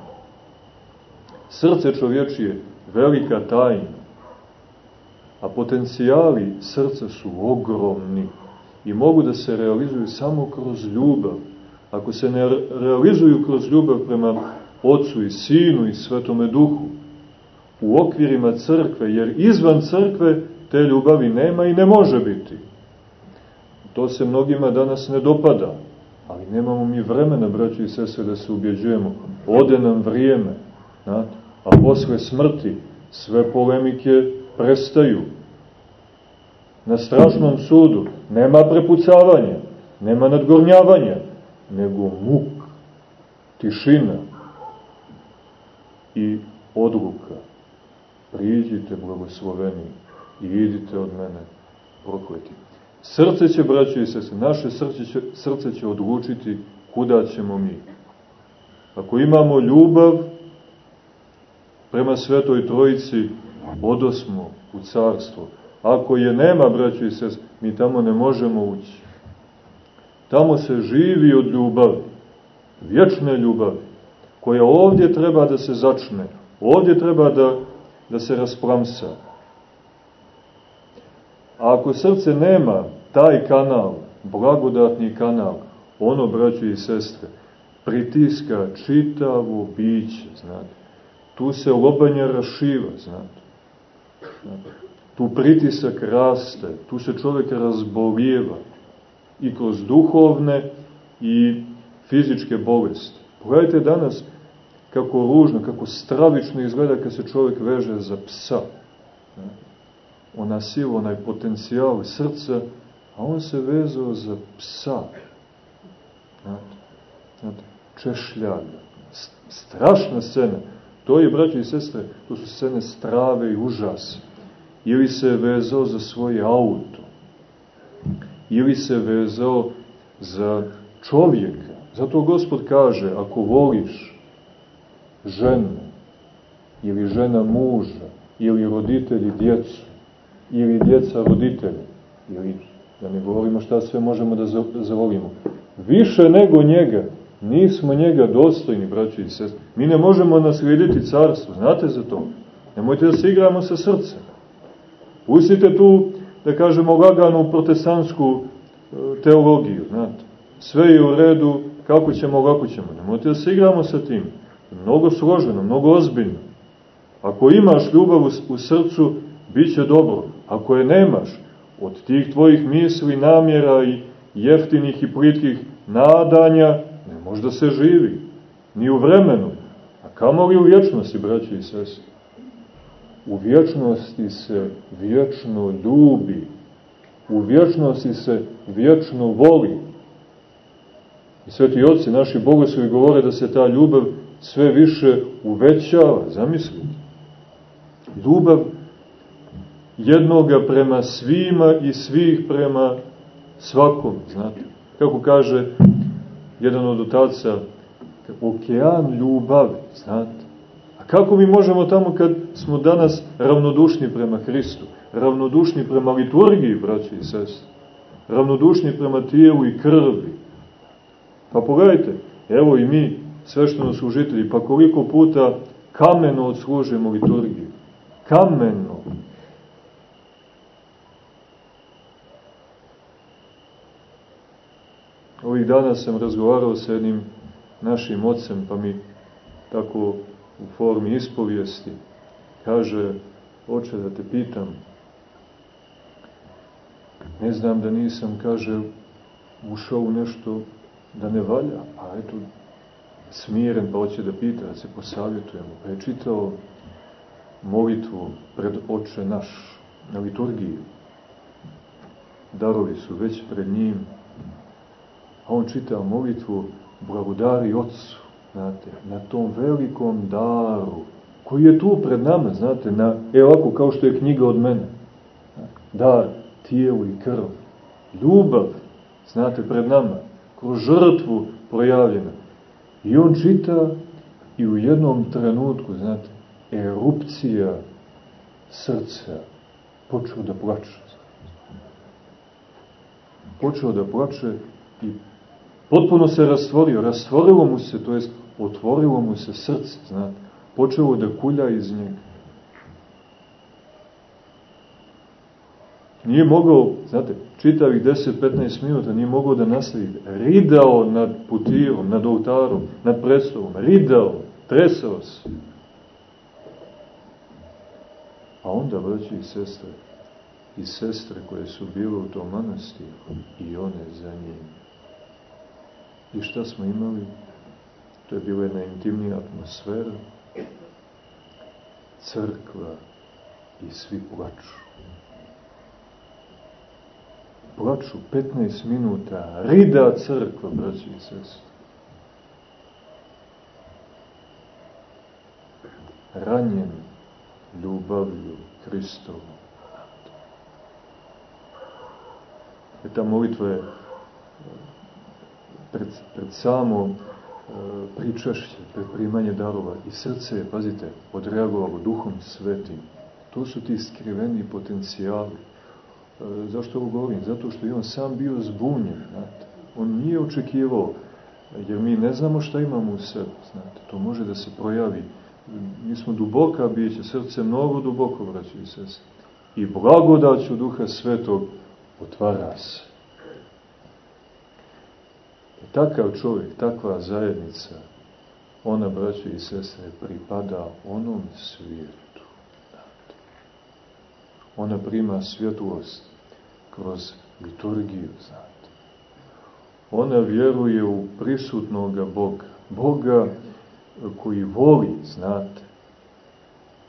Srce čovječije, velika tajna. A potencijali srca su ogromni i mogu da se realizuju samo kroz ljubav. Ako se ne realizuju kroz ljubav prema Otcu i Sinu i Svetome Duhu, u okvirima crkve, jer izvan crkve te ljubavi nema i ne može biti. To se mnogima danas ne dopada, ali nemamo mi vremena, braći i sese, da se ubjeđujemo. Ode nam vrijeme, a posle smrti sve polemike prestaju. Na strašnom sudu nema prepucavanja, nema nadgornjavanja, nego muk, tišina i odluka. Priđite blagosloveni i idite od mene prokleti. Srce će, braći i sese, naše srce će, srce će odlučiti kuda ćemo mi. Ako imamo ljubav prema Svetoj Trojici, odosmo u carstvo. Ako je nema, braći i sese, mi tamo ne možemo ući. Tamo se živi od ljubavi, vječne ljubavi, koja ovdje treba da se začne, ovdje treba da, da se rasplamsa. A ako srce nema taj kanal, blagodatni kanal, ono, braći i sestre, pritiska čitavo biće, znate. Tu se lobanja rašiva, znate. znate. Tu pritisak raste, tu se čovjek razbolijeva i kroz duhovne i fizičke bolesti. Pogledajte danas kako ružno, kako stravično izgleda kad se čovjek veže za psa. Ona sila, onaj potencijal srca, a on se vezao za psa. Znate, znate, češljaga. strašna scena. To je, braći i sestre, to su scene strave i užasa. Ili se je vezao za svoje auto, ili se vezao za čovjeka. Zato Gospod kaže, ako voliš ženu, ili žena muža, ili roditelji djecu, ili djeca roditelja, ili da ne govorimo šta sve možemo da zavolimo, više nego njega, nismo njega dostojni, braći i sestri. Mi ne možemo naslijediti carstvo, znate za to? Nemojte da se igramo sa srcem. Pustite tu, da kažemo, laganu protestantsku e, teologiju, znate. Sve je u redu, kako ćemo, kako ćemo. Nemojte da se igramo sa tim. Mnogo složeno, mnogo ozbiljno. Ako imaš ljubav u, srcu, bit će dobro. Ako je nemaš, od tih tvojih misli, namjera i jeftinih i plitkih nadanja, ne može da se živi. Ni u vremenu. A kamo li u vječnosti, braći i sestri? U vječnosti se vječno ljubi. U vječnosti se vječno voli. I sveti oci, naši bogoslovi govore da se ta ljubav sve više uvećava. Zamislite. Ljubav jednoga prema svima i svih prema svakom, znate. Kako kaže jedan od otaca, okean ljubavi, znate. Kako mi možemo tamo kad smo danas ravnodušni prema Hristu, ravnodušni prema liturgiji, braći i sestri, ravnodušni prema tijelu i krvi. Pa pogledajte, evo i mi, svešteno služitelji, pa koliko puta kameno odslužujemo liturgiju. Kameno. Ovih dana sam razgovarao sa jednim našim ocem, pa mi tako u formi ispovijesti kaže, oče da te pitam, ne znam da nisam, kaže, ušao u nešto da ne valja, a eto, smiren pa hoće da pita, da se posavjetujemo. Pa je čitao molitvu pred oče naš na liturgiji. Darovi su već pred njim, a on čitao molitvu blagodari Otcu, znate, na tom velikom daru, koji je tu pred nama, znate, na, evo ovako kao što je knjiga od mene. Dar, tijelu i krv. Ljubav, znate, pred nama, kroz žrtvu projavljena. I on čita i u jednom trenutku, znate, erupcija srca, počeo da plače. Počeo da plače i potpuno se rastvorio, rastvorilo mu se, to jest otvorilo mu se srce, znate, počeo da kulja iz njega. Nije mogao, znate, čitavih 10-15 minuta nije mogao da nastavi. Ridao nad putirom, nad oltarom, nad predstavom. Ridao, tresao se. A onda, braći i sestre, i sestre koje su bile u tom manastiru, i one za njim. I šta smo imali? To je bila jedna intimnija atmosfera, crkva i svi plaču. Plaču 15 minuta, rida crkva, braći i sestri. Ranjen ljubavlju Hristovu. E ta molitva je pred, pred samo e, pričašće, pred primanje darova i srce je, pazite, odreagovalo duhom svetim. To su ti skriveni potencijali. E, zašto ovo govorim? Zato što je on sam bio zbunjen, znate. On nije očekivao, jer mi ne znamo šta imamo u sebi, znate. To može da se projavi. Mi smo duboka biće, srce mnogo duboko, vraći i sest. I blagodaću duha svetog otvara se. Takav čovjek, takva zajednica, ona, braći i sestre, pripada onom svijetu. Ona prima svjetlost kroz liturgiju, znate. Ona vjeruje u prisutnoga Boga. Boga koji voli, znate.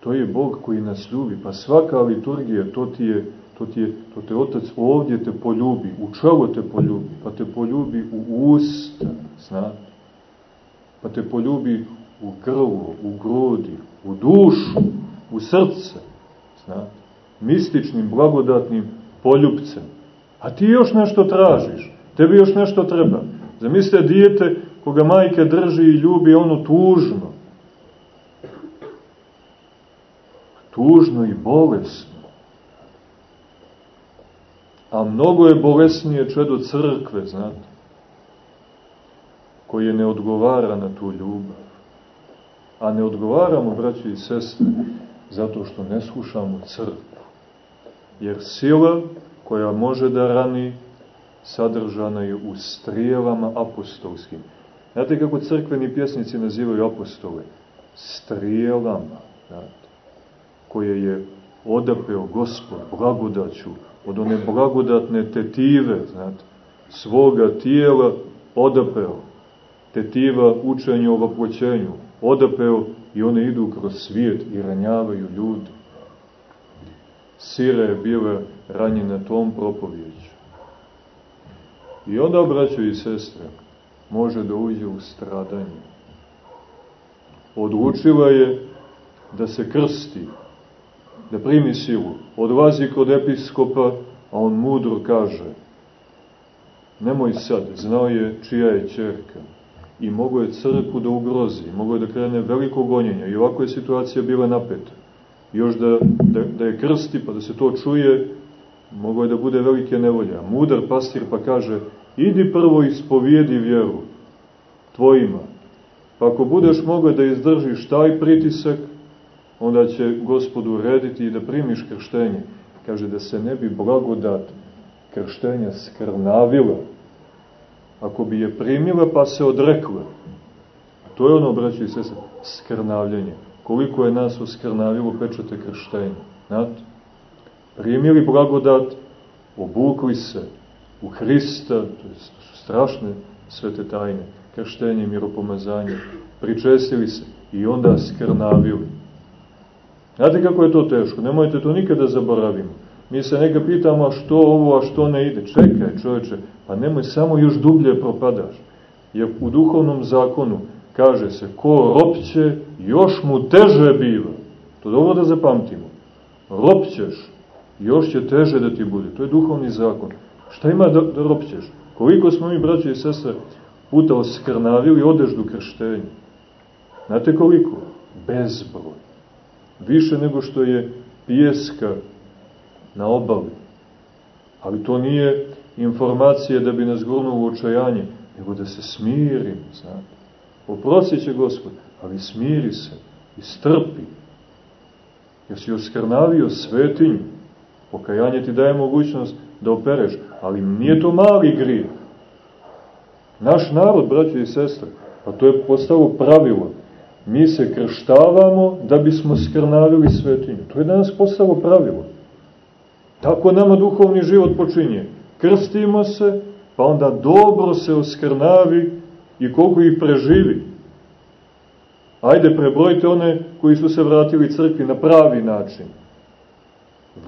To je Bog koji nas ljubi. Pa svaka liturgija, to ti je to, ti je, to te otac ovdje te poljubi, u čelo te poljubi, pa te poljubi u usta, znate, pa te poljubi u grlu, u grudi, u dušu, u srce, znate, mističnim, blagodatnim poljubcem. A ti još nešto tražiš, tebi još nešto treba. Zamislite dijete koga majka drži i ljubi ono tužno. Tužno i bolesno. A mnogo je bolesnije čedo crkve, znate, koje ne odgovara na tu ljubav. A ne odgovaramo, braći i sestre, zato što ne slušamo crkvu. Jer sila koja može da rani, sadržana je u strijelama apostolskim. Znate kako crkveni pjesnici nazivaju apostole? Strijelama, znate, koje je odapeo Gospod blagodaću od one blagodatne tetive, znate, svoga tijela odapeo. Tetiva učenja o vaploćenju, odapeo i one idu kroz svijet i ranjavaju ljudi. Sira je bila ranjena tom propovjeđu. I onda, braćo i sestre, može da uđe u stradanje. Odlučila je da se krsti, da primi silu. Odlazi kod episkopa, a on mudro kaže, nemoj sad, znao je čija je čerka. I mogo je crkvu da ugrozi, mogo je da krene veliko gonjenje. I ovako je situacija bila napeta. Još da, da, da je krsti, pa da se to čuje, mogo je da bude velike nevolje. Mudar pastir pa kaže, idi prvo ispovijedi vjeru tvojima. Pa ako budeš mogao da izdržiš taj pritisak, onda će gospod urediti i da primiš krštenje. Kaže da se ne bi blagodat krštenja skrnavila. Ako bi je primila pa se odrekla. A to je ono, braći i sese, skrnavljenje. Koliko je nas oskrnavilo pečate krštenja. Znate? Primili blagodat, obukli se u Hrista, to su strašne svete tajne, krštenje, miropomazanje, pričestili se i onda skrnavili. Znate kako je to teško? Nemojte to nikada zaboravimo. Mi se neka pitamo što ovo, a što ne ide. Čekaj čovječe, pa nemoj samo još dublje propadaš. Jer u duhovnom zakonu kaže se ko ropće, još mu teže biva. To dobro da zapamtimo. Ropćeš, još će teže da ti bude. To je duhovni zakon. Šta ima da, da ropćeš? Koliko smo mi, braće i sestre, puta oskrnavili odeždu krštenja? Znate koliko? Bezbroj. Više nego što je pijeska na obali. Ali to nije informacija da bi nas gurnulo u očajanje, nego da se smirim, znate. Oprosit će Gospod, ali smiri se i strpi. Jer si oskrnavio svetinju. Pokajanje ti daje mogućnost da opereš, ali nije to mali grijeh. Naš narod, braće i sestre, pa to je postalo pravilo. Mi se krštavamo da bismo skrnavili svetinju. To je danas postalo pravilo. Tako nama duhovni život počinje. Krstimo se, pa onda dobro se oskrnavi i koliko ih preživi. Ajde, prebrojite one koji su se vratili crkvi na pravi način.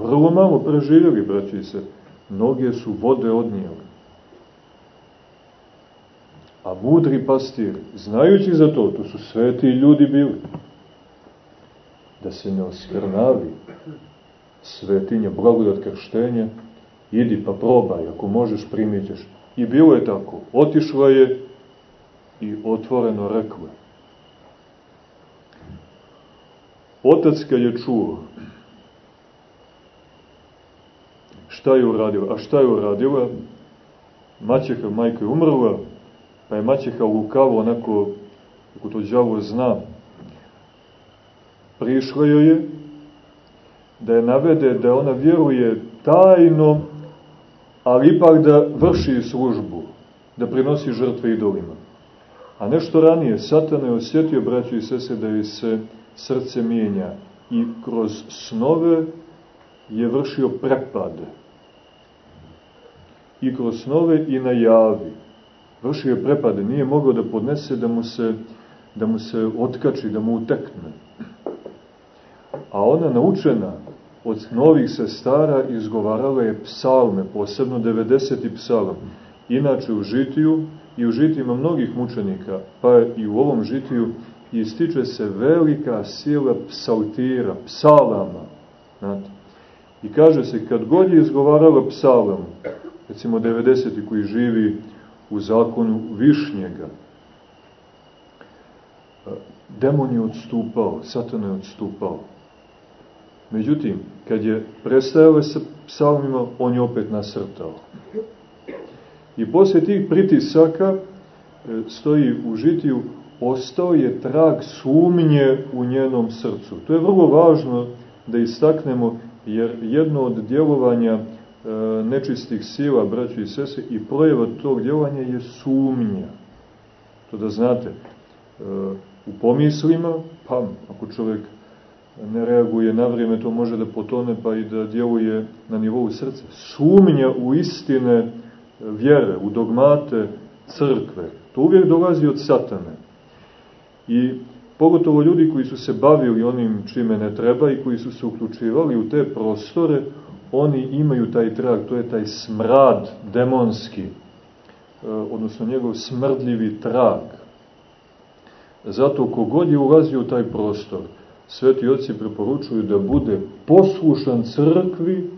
Vrlo malo preživjeli, braći se. Mnoge su vode odnijeli. A mudri pastir, znajući za to, to su sveti ljudi bili, da se ne oskrnavi svetinja, blagodat krštenja, idi pa probaj, ako možeš primjećeš. I bilo je tako. Otišla je i otvoreno rekla. Otac kad je čuo šta je uradila, a šta je uradila, maćeha majka je umrla, pa je maćeha lukavo onako, kako to džavo zna, prišla joj je, da je navede da ona vjeruje tajno, ali ipak da vrši službu, da prinosi žrtve idolima. A nešto ranije, Satan je osjetio, braću i sese, da joj se srce mijenja i kroz snove je vršio prepade. I kroz snove i na Vršio je prepade, nije mogao da podnese da mu se, da mu se otkači, da mu utekne. A ona naučena od novih sestara izgovarala je psalme, posebno 90. psalam. Inače u žitiju i u žitijima mnogih mučenika, pa i u ovom žitiju ističe se velika sila psaltira, psalama. Znate? I kaže se, kad god je izgovarala psalam, recimo 90. koji živi u zakonu Višnjega, demon je odstupao, satan je odstupao. Međutim, kad je prestajao sa psalmima, on je opet nasrtao. I posle tih pritisaka e, stoji u žitiju, ostao je trag sumnje u njenom srcu. To je vrlo važno da istaknemo, jer jedno od djelovanja e, nečistih sila, braći i sese, i projeva tog djelovanja je sumnja. To da znate, e, u pomislima, pa ako čovjek ne reaguje na vrijeme, to može da potone pa i da djeluje na nivou srca. Sumnja u istine vjere, u dogmate crkve, to uvijek dolazi od satane. I pogotovo ljudi koji su se bavili onim čime ne treba i koji su se uključivali u te prostore, oni imaju taj trag, to je taj smrad demonski, e, odnosno njegov smrdljivi trag. Zato kogod je ulazio u taj prostor, sveti oci preporučuju da bude poslušan crkvi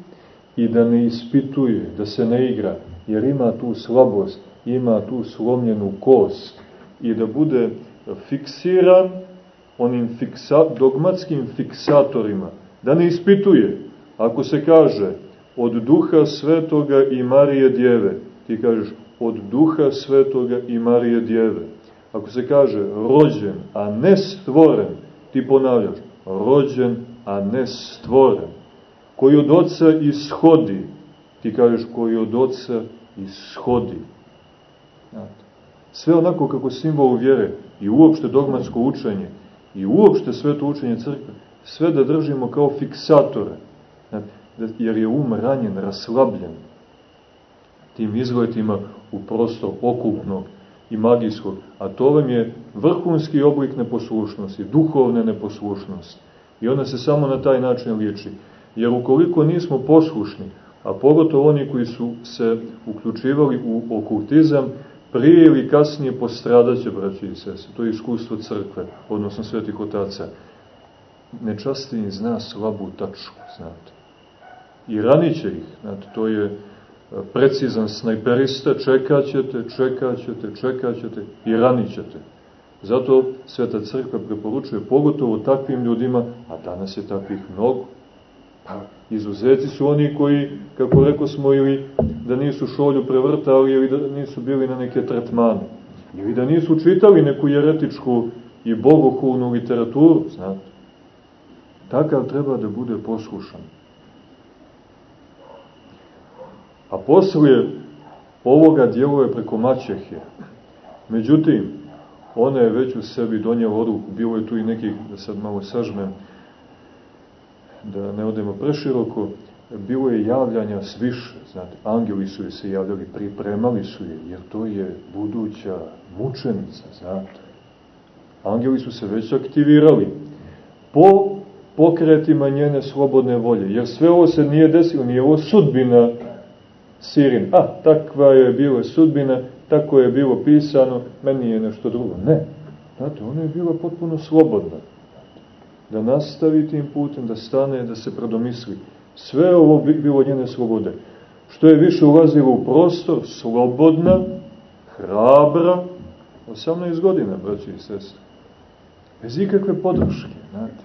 i da ne ispituje, da se ne igra, jer ima tu slabost, ima tu slomljenu kost i da bude fiksiran onim fiksa, dogmatskim fiksatorima, da ne ispituje. Ako se kaže od duha svetoga i Marije djeve, ti kažeš od duha svetoga i Marije djeve. Ako se kaže rođen, a ne stvoren, ti ponavljaš, rođen, a ne stvoren. Koji od oca ishodi, ti kažeš koji od oca ishodi. Sve onako kako simbol vjere i uopšte dogmatsko učenje i uopšte sve to učenje crkve, sve da držimo kao fiksatore, jer je um ranjen, raslabljen tim izletima u prostor okultnog i magijskog, a to vam je vrhunski oblik neposlušnosti, duhovne neposlušnosti. I ona se samo na taj način liječi. Jer ukoliko nismo poslušni, a pogotovo oni koji su se uključivali u okultizam, prije ili kasnije postradaće, braći i sese. To je iskustvo crkve, odnosno svetih otaca. Nečastin zna slabu tačku, znate. I raniće ih, znate, to je precizan snajperista, čekat ćete, čekat ćete, čekat ćete i ranit ćete. Zato Sveta crkva preporučuje pogotovo takvim ljudima, a danas je takvih mnogo. Pa, izuzeci su oni koji, kako reko smo, ili da nisu šolju prevrtali, ili da nisu bili na neke tretmane, ili da nisu čitali neku jeretičku i bogohulnu literaturu, znate. Takav treba da bude poslušan. A poslije ovoga djeluje preko maćehe. Međutim, ona je već u sebi donijela odluku. Bilo je tu i nekih, da sad malo sažmem, da ne odemo preširoko, bilo je javljanja sviše, znate, angeli su je se javljali, pripremali su je, jer to je buduća mučenica, znate. Angeli su se već aktivirali po pokretima njene slobodne volje, jer sve ovo se nije desilo, nije ovo sudbina Sirin. A, takva je bila sudbina, tako je bilo pisano, meni je nešto drugo. Ne. Znate, ona je bila potpuno slobodna. Da nastavi tim putem, da stane, da se predomisli. Sve ovo bi bilo njene slobode. Što je više ulazilo u prostor, slobodna, hrabra, 18 godina, braći i sestri. Bez ikakve podrške, znate.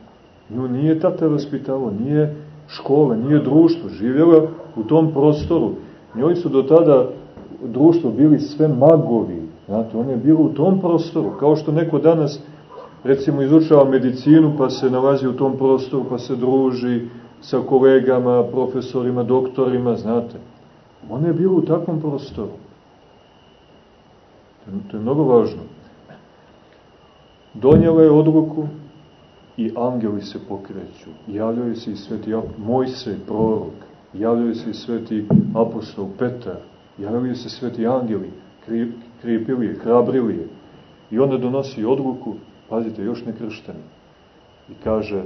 Nju nije tata vaspitalo, nije škole, nije društvo, živjela u tom prostoru Njoj su do tada društvo bili sve magovi. Znate, on je bilo u tom prostoru, kao što neko danas recimo izučava medicinu pa se nalazi u tom prostoru pa se druži sa kolegama, profesorima, doktorima, znate. On je bilo u takvom prostoru. To je mnogo važno. Donijela je odluku i angeli se pokreću. Javljaju se i sveti Mojse, prorok javljaju se sveti apostol Petar, javljaju se sveti angeli, kripili je, hrabrili. I onda donosi odluku, pazite, još ne kršteni. I kaže,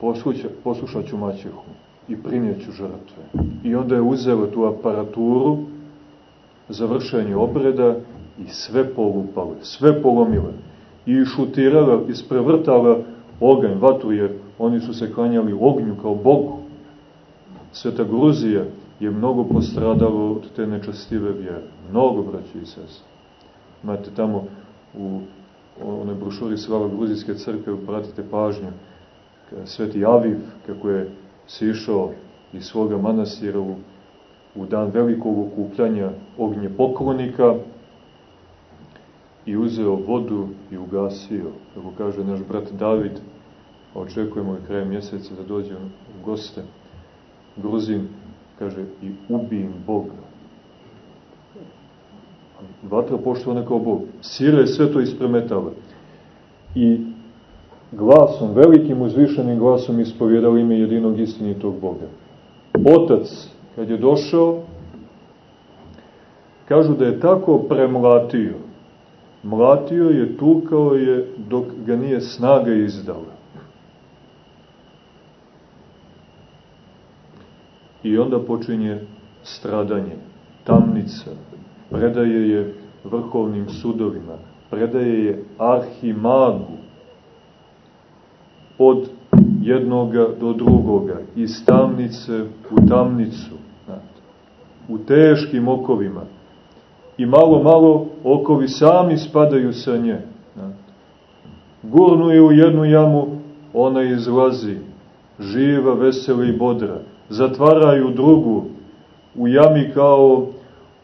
posluša, poslušat ću maćehu i prinijeću žrtve. I onda je uzela tu aparaturu za vršenje obreda i sve polupale, sve polomile. i šutirala, isprevrtala oganj, vatru, jer oni su se klanjali ognju kao Bogu. Sveta Gruzija je mnogo postradalo od te nečastive vjere. Mnogo, braći i sese. Imate tamo u onoj brošuri Slava Gruzijske crkve, pratite pažnju, Sveti Aviv, kako je sišao iz svoga manastira u, u dan velikog okupljanja ognje poklonika i uzeo vodu i ugasio. Kako kaže naš brat David, očekujemo je krajem mjeseca da dođe u goste. Gruzin kaže i ubijim Boga. Vatra poštovana kao Bog. Sira je sve to ispremetala. I glasom, velikim uzvišenim glasom ispovjedali ime jedinog istinitog Boga. Otac, kad je došao, kažu da je tako premlatio. Mlatio je, tukao je dok ga nije snaga izdala. I onda počinje stradanje, tamnica, predaje je vrhovnim sudovima, predaje je arhimagu, od jednoga do drugoga, iz tamnice u tamnicu, u teškim okovima. I malo, malo okovi sami spadaju sa nje. Gurnu je u jednu jamu, ona izlazi, živa, vesela i bodra. Zatvaraju drugu, u jami kao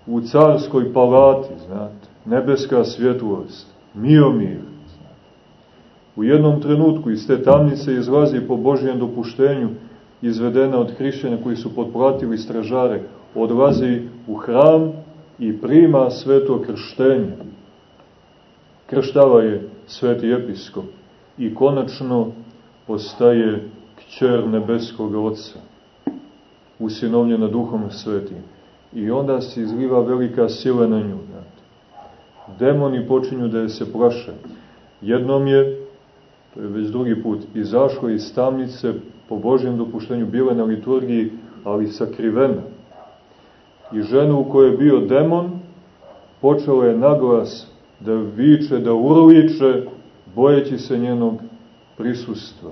u carskoj palati, znate, nebeska svjetlost, miomir. U jednom trenutku iz te tamnice izlazi po Božijem dopuštenju izvedena od hrišćana koji su potplatili stražare, odlazi u hram i prima sveto krštenje. Krštava je sveti episkop i konačno postaje kćer nebeskog oca, usinovljena duhom svetim. I onda se izliva velika sila na nju. Demoni počinju da je se plaše. Jednom je to je već drugi put, izašla iz tamnice po Božjem dopuštenju, bila na liturgiji, ali sakrivena. I žena u kojoj je bio demon, počela je naglas da viče, da urliče, bojeći se njenog prisustva.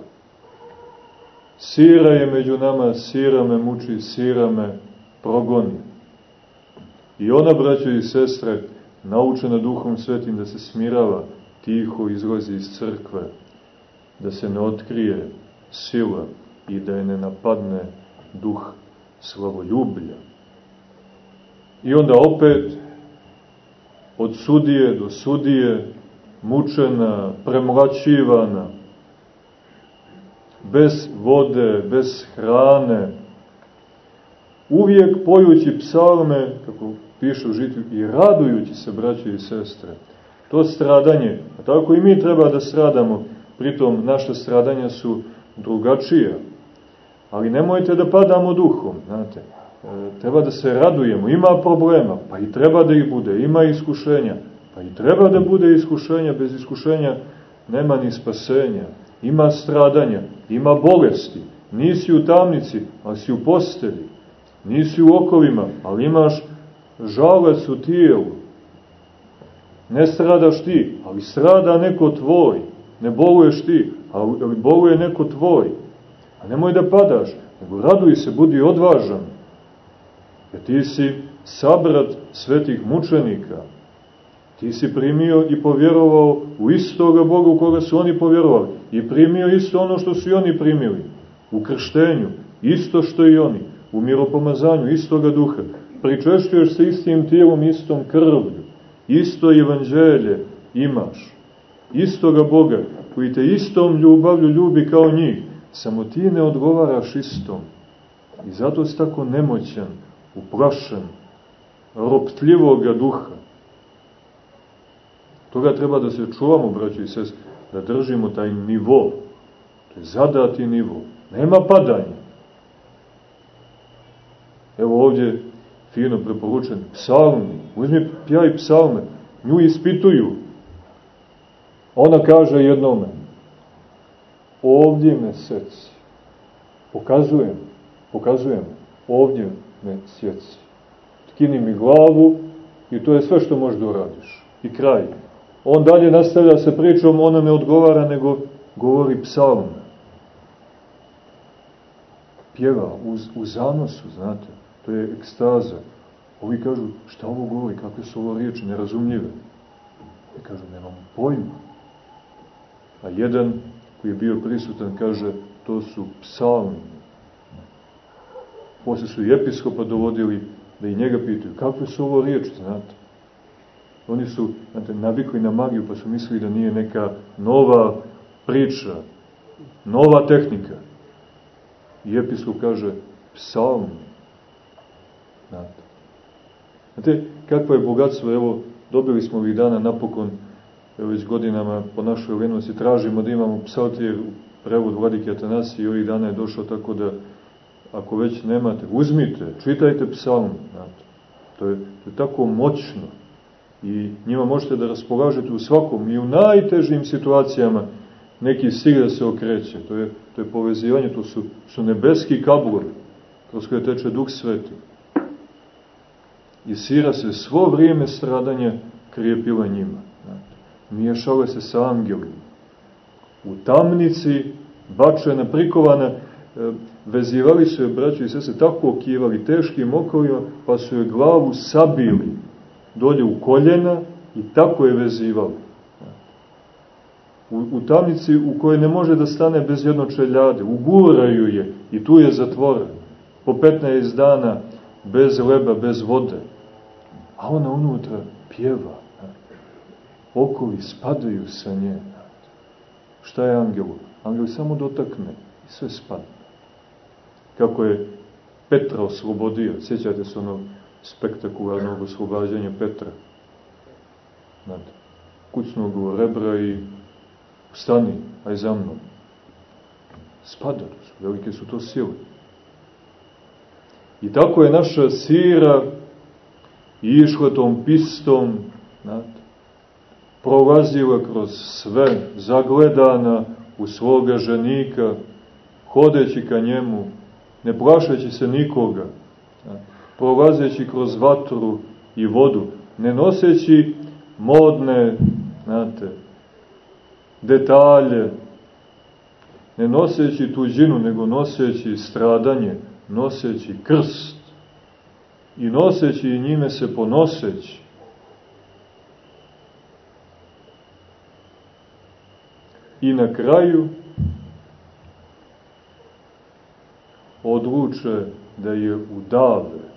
Sira je među nama, sira me muči, sira me progoni. I ona, braćo i sestre, naučena duhom svetim da se smirava, tiho izlazi iz crkve, da se ne otkrije sila i da je ne napadne duh slavoljublja. I onda opet od sudije do sudije, mučena, premlačivana, bez vode, bez hrane, uvijek pojući psalme, kako piše u žitju, i radujući se, braće i sestre. To stradanje, a tako i mi treba da stradamo, Pritom, naše stradanja su drugačije. Ali nemojte da padamo duhom, znate. E, treba da se radujemo. Ima problema, pa i treba da ih bude. Ima iskušenja, pa i treba da bude iskušenja. Bez iskušenja nema ni spasenja. Ima stradanja, ima bolesti. Nisi u tamnici, ali si u postelji. Nisi u okovima, ali imaš žalac u tijelu. Ne stradaš ti, ali strada neko tvoj. Ne boluješ ti, ali boluje neko tvoj. A nemoj da padaš, nego raduj se, budi odvažan. Jer ti si sabrat svetih mučenika. Ti si primio i povjerovao u istoga Boga u koga su oni povjerovali. I primio isto ono što su i oni primili. U krštenju, isto što i oni. U miropomazanju, istoga duha. Pričešćuješ se istim tijelom, istom krvlju. Isto evanđelje imaš istoga Boga, koji te istom ljubavlju ljubi kao njih, samo ti ne odgovaraš istom. I zato si tako nemoćan, uprašen, roptljivoga duha. Toga treba da se čuvamo, braći i sest, da držimo taj nivo. To je zadati nivo. Nema padanja. Evo ovdje fino preporučen psalmi. Uzmi pjaj psalme. Nju ispituju Ona kaže jednome, ovdje me seci. Pokazujem, pokazujem, ovdje me sjeci. Tkini mi glavu i to je sve što možeš da uradiš. I kraj. On dalje nastavlja sa pričom, ona ne odgovara, nego govori psalme. Pjeva u, u zanosu, znate, to je ekstaza. Ovi kažu, šta ovo govori, kakve su ovo riječi, nerazumljive. I kažu, nemam pojma. A jedan koji je bio prisutan kaže, to su psalmi. Posle su i episkopa dovodili da i njega pitaju, kakve su ovo riječi, znate. Oni su, znate, navikli na magiju, pa su mislili da nije neka nova priča, nova tehnika. I episkop kaže, psalm. Znate. Znate, kakvo je bogatstvo, evo, dobili smo ovih dana napokon, evo već godinama po našoj lenosti, tražimo da imamo psaltir prevod Vladike Atanasije i ovih dana je došao tako da, ako već nemate, uzmite, čitajte psalm. Znate. To je, to je tako moćno i njima možete da raspolažete u svakom i u najtežim situacijama neki stig da se okreće. To je, to je povezivanje, to su, su nebeski kablovi kroz koje teče Duh Sveti. I sira se svo vrijeme stradanja krijepila njima. Miješale se sa angelima. U tamnici, bačena, prikovana, e, vezivali su je, braćo i se tako okivali teškim okovima, pa su je glavu sabili dolje u koljena i tako je vezivali. U, u tamnici u kojoj ne može da stane bez jedno čeljade, uguraju je i tu je zatvoren. Po 15 dana bez leba, bez vode. A ona unutra pjeva. Okovi spadaju sa nje. Šta je angelu? Angel samo dotakne i sve spadne. Kako je Petra oslobodio, sjećate se onog spektakularnog oslobađanja Petra. Znate, kucnuo ga u rebra i stani, aj za mnom. Spada, velike su to sile. I tako je naša sira išla tom pistom, znate, prolazila kroz sve, zagledana u svoga ženika, hodeći ka njemu, ne plašeći se nikoga, prolazeći kroz vatru i vodu, ne noseći modne, znate, detalje, ne noseći tuđinu, nego noseći stradanje, noseći krst i noseći i njime se ponoseći. I na kraju odluče da je udave.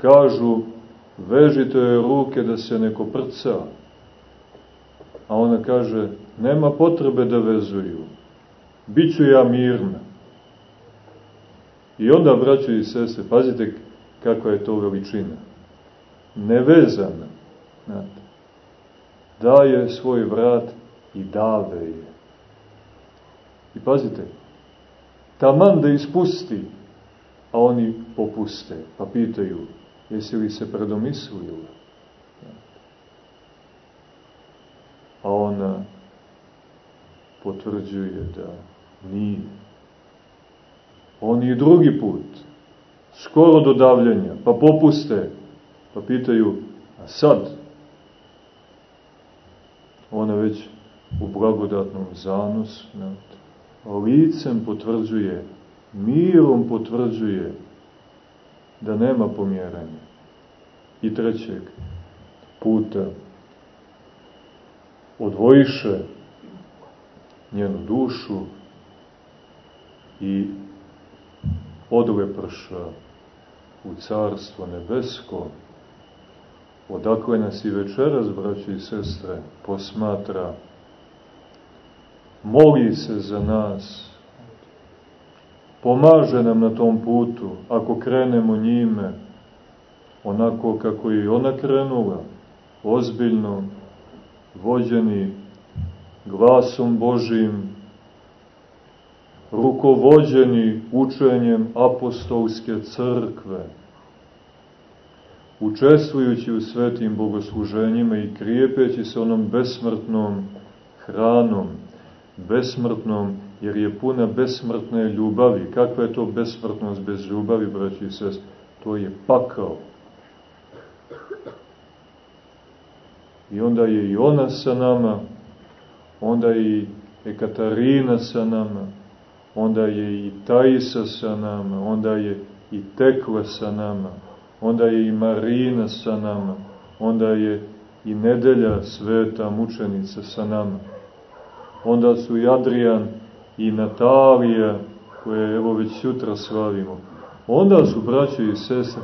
Kažu, vežite joj ruke da se neko prca. A ona kaže, nema potrebe da vezuju. Biću ja mirna. I onda, braćo i sese, pazite kakva je to veličina. Nevezana. Znate. Daje svoj vrat i dave je. I pazite, taman da ispusti, a oni popuste, pa pitaju, jesi li se predomislila? A ona potvrđuje da nije. Oni i drugi put, skoro do davljenja, pa popuste, pa pitaju, a sad? Ona već u blagodatnom zanosu, licem potvrđuje mirom potvrđuje da nema pomjeranja. I trećeg puta odvojiše njenu dušu i odleprša u carstvo nebesko, odakle nas i večeras, braći i sestre, posmatra, moli se za nas, pomaže nam na tom putu, ako krenemo njime, onako kako je ona krenula, ozbiljno, vođeni glasom Božim, rukovođeni učenjem apostolske crkve, učestvujući u svetim bogosluženjima i krijepeći se onom besmrtnom hranom, besmrtnom jer je puna besmrtne ljubavi. Kakva je to besmrtnost bez ljubavi, braći i sest? To je pakao. I onda je i ona sa nama, onda je i Ekatarina sa nama, onda je i Tajisa sa nama, onda je i Tekla sa nama, onda je i Marina sa nama, onda je i Nedelja sveta mučenica sa nama. Onda su i Adrian i Natalija, koje evo već sutra slavimo. Onda su braće i sestre,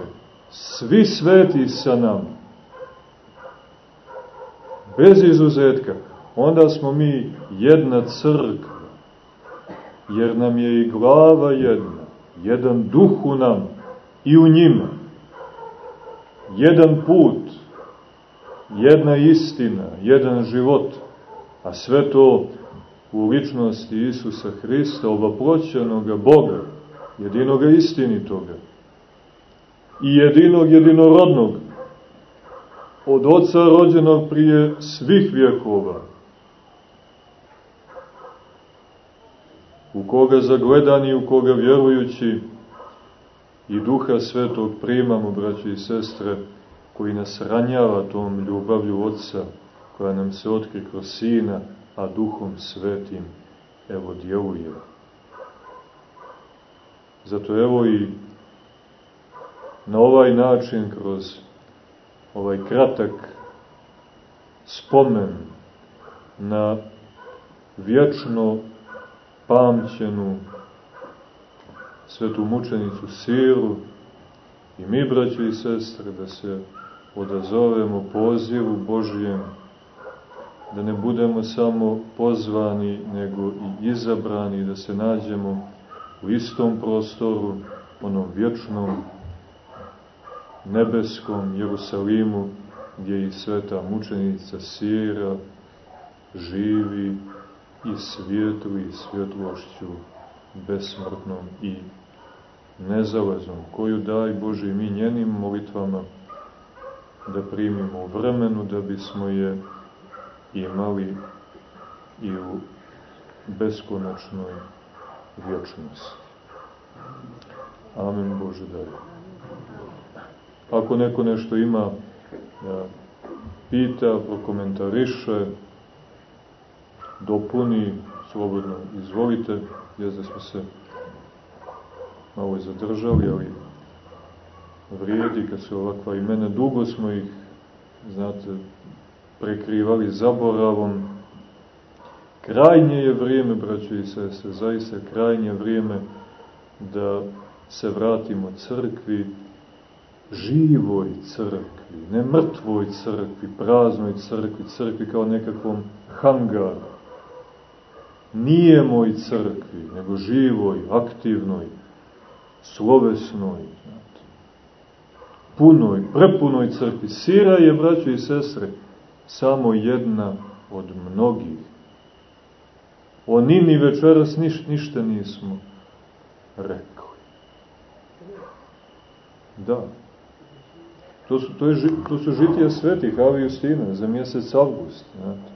svi sveti sa nama. Bez izuzetka. Onda smo mi jedna crkva, jer nam je i glava jedna, jedan duh u nam i u njima, jedan put, jedna istina, jedan život, a sve to u ličnosti Isusa Hrista, ovaploćenoga Boga, jedinoga istinitoga i jedinog jedinorodnog, od oca rođenog prije svih vjekova, u koga zagledani, u koga vjerujući i duha svetog primamo, braći i sestre, koji nas ranjava tom ljubavlju Otca, koja nam se otkri kroz Sina, a duhom svetim evo djeluje. Zato evo i na ovaj način, kroz ovaj kratak spomen na vječno pamćenu svetu mučenicu Siru i mi, braći i sestre, da se odazovemo pozivu Božijem, da ne budemo samo pozvani, nego i izabrani, da se nađemo u istom prostoru, onom vječnom, nebeskom Jerusalimu, gdje i sveta mučenica Sira živi i svijetli svjetlošću besmrtnom i nezaleznom, koju daj Bože mi njenim molitvama da primimo vremenu da bismo je imali i u beskonačnoj vječnosti. Amen Bože daj. Ako neko nešto ima da pita, prokomentariše, dopuni, slobodno izvolite, je da smo se malo zadržali, ali vrijedi kad su ovakva imena. Dugo smo ih, znate, prekrivali zaboravom. Krajnje je vrijeme, braćo i sese, zaista krajnje vrijeme da se vratimo crkvi, živoj crkvi, ne mrtvoj crkvi, praznoj crkvi, crkvi kao nekakvom hangaru. Nije moj crkvi, nego živoj, aktivnoj, slovesnoj, punoj, prepunoj crkvi. Sira je, braćo i sestre, samo jedna od mnogih. O Nini večeras niš, ništa nismo rekli. Da. To su, to, je, to su žitija svetih Avi za mjesec avgust. Znate.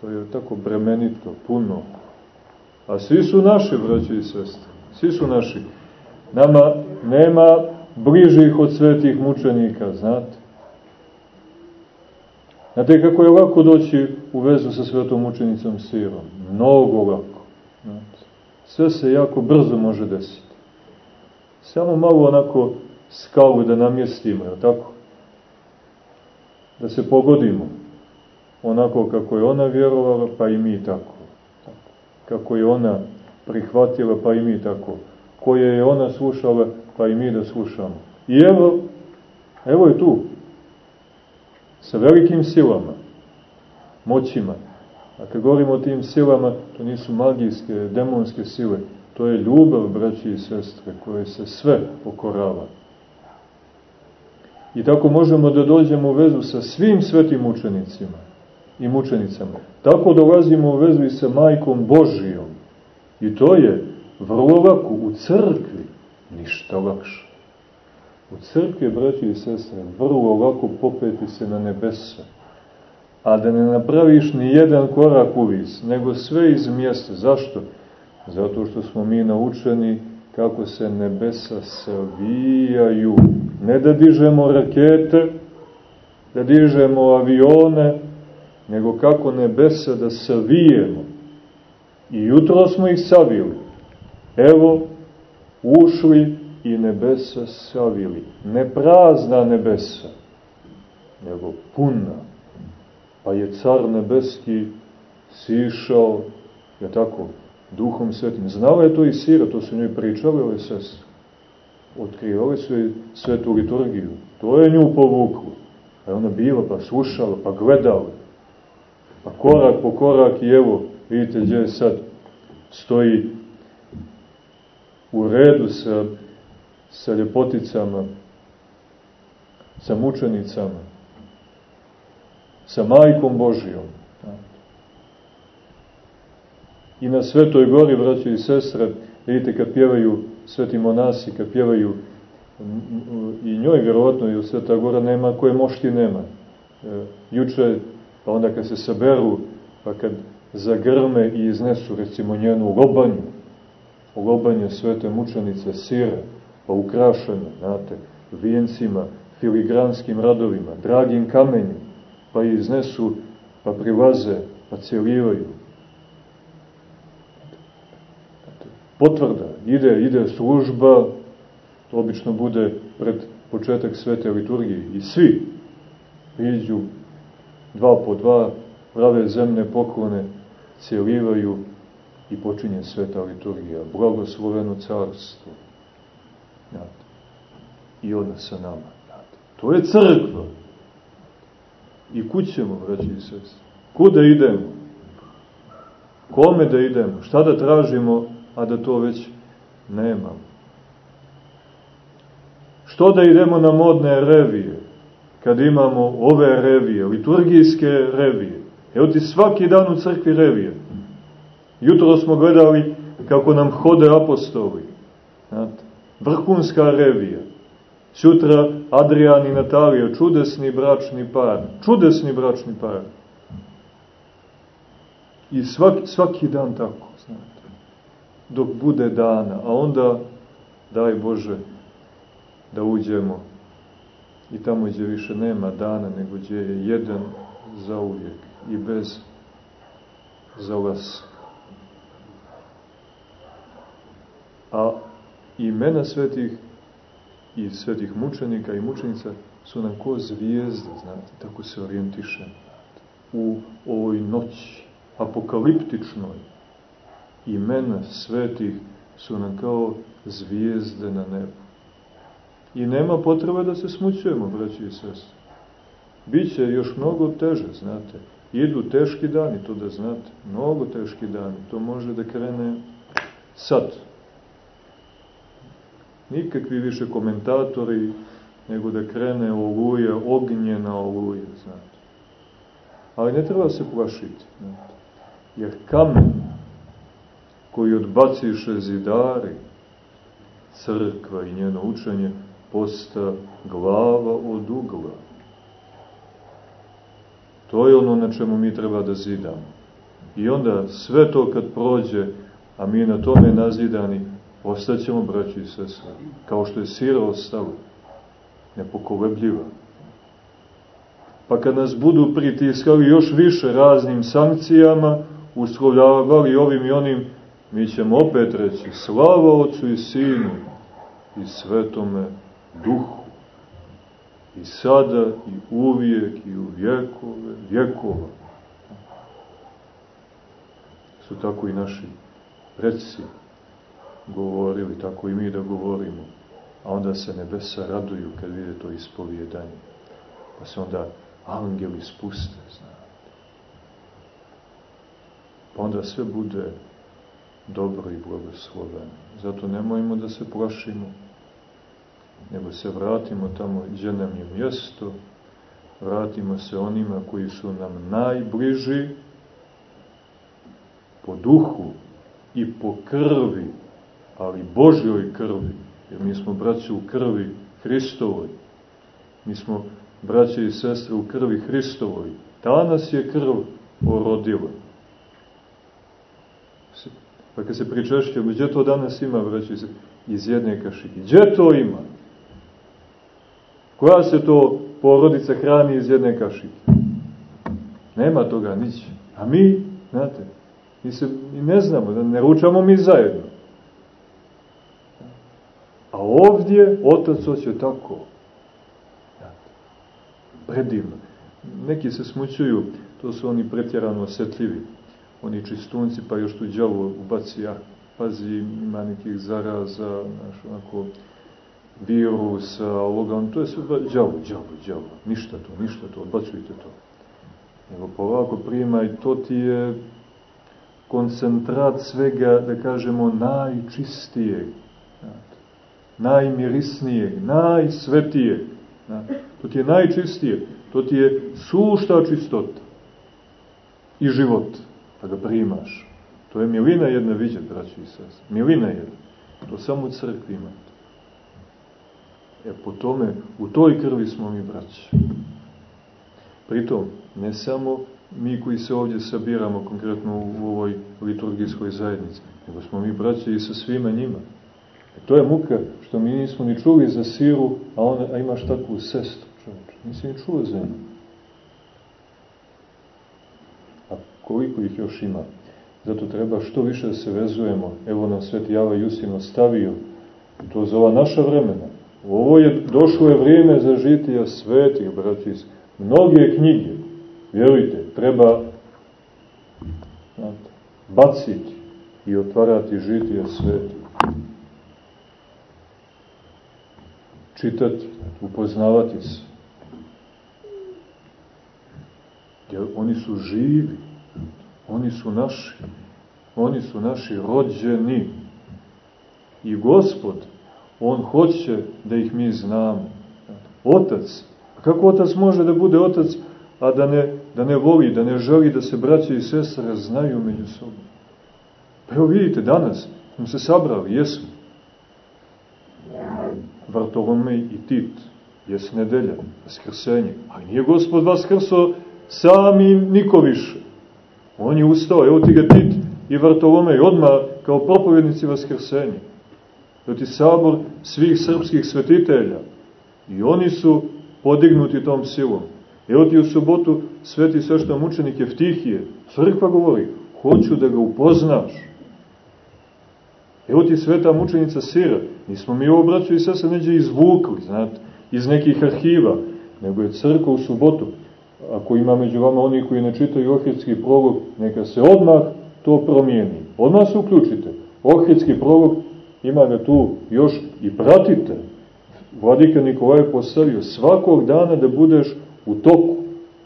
To je tako bremenito, puno. A svi su naši, braći i sestre. Svi su naši. Nama nema bližih od svetih mučenika, znate. Znate kako je lako doći u vezu sa svetom mučenicom Sirom? Mnogo lako. Sve se jako brzo može desiti. Samo malo onako skalu da namjestimo, je tako? Da se pogodimo. Onako kako je ona vjerovala, pa i mi tako. Kako je ona prihvatila, pa i mi tako. Koje je ona slušala, pa i mi da slušamo. I evo, evo je tu, sa velikim silama, moćima. A kad govorimo o tim silama, to nisu magijske, demonske sile, to je ljubav, braći i sestre, koje se sve pokorava. I tako možemo da dođemo u vezu sa svim svetim učenicima i mučenicama. Tako dolazimo u vezu i sa majkom Božijom. I to je vrlo lako u crkvi, ništa lakše. U crkvi, braći i sestre, vrlo lako popeti se na nebesa, a da ne napraviš ni jedan korak uvis, nego sve iz mjesta. Zašto? Zato što smo mi naučeni kako se nebesa savijaju. Ne da dižemo rakete, da dižemo avione, nego kako nebesa da savijemo. I jutro smo ih savili. Evo, ušli i nebesa savili. Ne prazna nebesa, nego puna. Pa je car nebeski sišao, je tako, duhom svetim. Znala je to i Sira, to su njoj pričali ove sestre. Otkrivali su joj svetu liturgiju. To je nju povuklo. A ona bila, pa slušala, pa gledala. Pa korak po korak i evo, vidite gdje sad stoji u redu sa, sa ljepoticama, sa mučenicama, sa majkom Božijom. I na Svetoj gori, braćo i sestre, vidite kad pjevaju sveti monasi, kad pjevaju i njoj vjerovatno, jer Sveta gora nema koje mošti nema. E, juče, pa onda kad se saberu, pa kad zagrme i iznesu recimo njenu lobanju, lobanje svete mučenice sire, pa ukrašene, znate, vijencima, filigranskim radovima, dragim kamenjem, pa iznesu, pa prilaze, pa cijelivaju. Potvrda, ide, ide služba, to obično bude pred početak svete liturgije i svi priđu dva po dva, prave zemne poklone, cijelivaju i počinje sveta liturgija. Blagosloveno carstvo. Znate. I onda sa nama. Znate. To je crkva. I kućemo, braći i sest. Kuda idemo? Kome da idemo? Šta da tražimo, a da to već nemamo? Što da idemo na modne revije, kad imamo ove revije, liturgijske revije? Evo ti svaki dan u crkvi revije. Jutro smo gledali kako nam hode apostoli. Znate, vrhunska revija. Sutra Adrian i Natalija, čudesni bračni par. Čudesni bračni par. I svaki, svaki dan tako, znate. Dok bude dana. A onda, daj Bože, da uđemo i tamo gdje više nema dana, nego gdje je jedan za uvijek i bez zalaska. A imena svetih i svetih mučenika i mučenica su nam ko zvijezde, znate, tako se orijentišemo. U ovoj noći, apokaliptičnoj, imena svetih su nam kao zvijezde na nebu. I nema potrebe da se smućujemo, braći i sestri. Biće još mnogo teže, znate. Idu teški dani, to da znate. Mnogo teški dani. To može da krene sad, nikakvi više komentatori, nego da krene oluja, ognjena oluja, znate. Ali ne treba se plašiti, znate. Jer kamen koji odbaciše zidari, crkva i njeno učenje, posta glava od ugla. To je ono na čemu mi treba da zidamo. I onda sve to kad prođe, a mi na tome nazidani, Ostaćemo, braći i sestre, kao što je sira ostala, nepokolebljiva. Pa kad nas budu pritiskali još više raznim sankcijama, uslovljavali ovim i onim, mi ćemo opet reći slava Otcu i Sinu i Svetome Duhu. I sada, i uvijek, i u vjekove, vjekova. Su tako i naši predsi govorili, tako i mi da govorimo. A onda se nebesa raduju kad vide to ispovjedanje. Pa se onda angeli spuste, znate. Pa onda sve bude dobro i blagosloveno. Zato nemojmo da se plašimo, nego se vratimo tamo gdje nam je mjesto, vratimo se onima koji su nam najbliži po duhu i po krvi, ali Božjoj krvi, jer mi smo braći u krvi Hristovoj. Mi smo braće i sestre u krvi Hristovoj. Ta nas je krv porodila. Pa kad se pričešćujemo, gdje to danas ima, braći sestre? Iz jedne kašike. Gdje to ima? Koja se to porodica hrani iz jedne kašike? Nema toga nić. A mi, znate, mi se i ne znamo, da ne ručamo mi zajedno. A ovdje otac hoće tako. Predivno. Neki se smućuju, to su oni pretjerano osjetljivi. Oni čistunci, pa još tu djavo ubaci, a pazi, ima nekih zaraza, znaš, onako, virusa, ovoga, on, to je sve djavo, djavo, djavo, ništa to, ništa to, odbacujte to. Nego polako primaj, to ti je koncentrat svega, da kažemo, najčistijeg, najmirisnijeg, najsvetijeg. To ti je najčistije, to ti je sušta čistota i život, pa ga primaš. To je milina jedna viđa, braći i sest. Milina jedna. To samo u crkvi imate. E po tome, u toj krvi smo mi braći. Pritom, ne samo mi koji se ovdje sabiramo konkretno u ovoj liturgijskoj zajednici, nego smo mi braći i sa svima njima. E to je muka što mi nismo ni čuli za siru, a, ona, a imaš takvu sestru, čovječ. Nisi ni čuo za nju. A koliko ih još ima? Zato treba što više da se vezujemo. Evo nam sveti Java Jusin ostavio. To za ova naša vremena. Ovo je, došlo je vrijeme za žitija svetih, braći. Mnoge knjige, vjerujte, treba baciti i otvarati žitija svetih. Čitati, upoznavati se. Jer oni su živi. Oni su naši. Oni su naši rođeni. I Gospod, On hoće da ih mi znamo. Otac. A kako otac može da bude otac, a da ne, da ne voli, da ne želi da se braće i sestre znaju među sobom? Pa evo vidite, danas smo se sabrali, jesmo. Vartolomej i Tit, jes nedelja, vaskrsenje. Ali nije gospod vaskrso sami niko više. On je ustao, evo ti ga Tit i Vartolomej, odmah kao propovjednici Vaskrsenja. To ti sabor svih srpskih svetitelja. I oni su podignuti tom silom. Evo ti u subotu sveti sveštan mučenik Eftihije. Crkva govori, hoću da ga upoznaš. Evo ti sveta mučenica Sira. Nismo mi ovo braću i sese neđe izvukli, znate, iz nekih arhiva, nego je crkva u subotu ako ima među vama oni koji ne čitaju Ohridski prolog, neka se odmah to promijeni. Odmah se uključite. Ohridski prolog ima ga tu još i pratite. Vladika Nikolaj je postavio svakog dana da budeš u toku.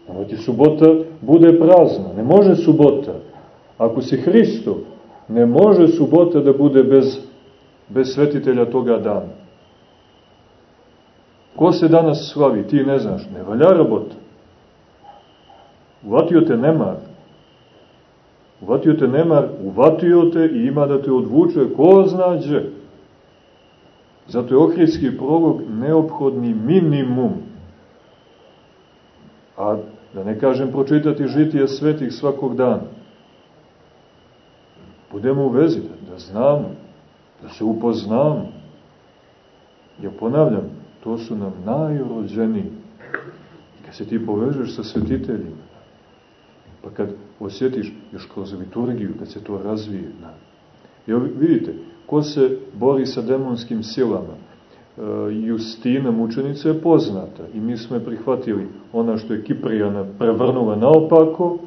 Ono ti subota bude prazna. Ne može subota. Ako si Hristo, ne može subota da bude bez, bez svetitelja toga dana. Ko se danas slavi, ti ne znaš, ne valja rabota. Uvatio te nemar. Uvatio te nemar, uvatio te i ima da te odvuče ko znađe. Zato je ohridski prolog neophodni minimum. A da ne kažem pročitati žitije svetih svakog dana. Budemo u vezi, da znamo, da se upoznamo. Ja ponavljam, to su nam najrođeniji. Kad se ti povežeš sa svetiteljima, Pa kad osjetiš još kroz liturgiju, kad se to razvije, na. Evo vidite, ko se bori sa demonskim silama? E, Justina mučenica je poznata i mi smo je prihvatili. Ona što je Kiprijana prevrnula naopako,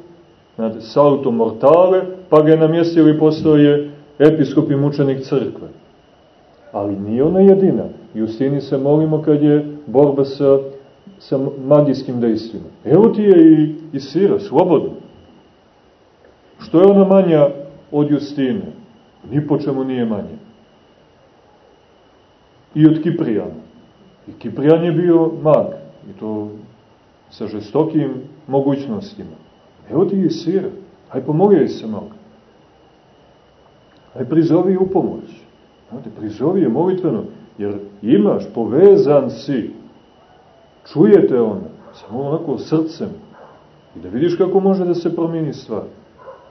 znate, salto mortale, pa ga je namjestili postoje episkop i mučenik crkve. Ali nije ona jedina. Justini se molimo kad je borba sa, sa magijskim dejstvima. Evo ti je i, i Sira, slobodno. Što je ona manja od Justine? Ni po čemu nije manja. I od Kiprijana. I Kiprijan je bio mag. I to sa žestokim mogućnostima. Evo ti je sira. Haj pomogaj se malo. Haj prizovi u pomoć. Znate, prizovi je molitveno. Jer imaš, povezan si. Čujete ona. Samo onako srcem. I da vidiš kako može da se promijeni stvar.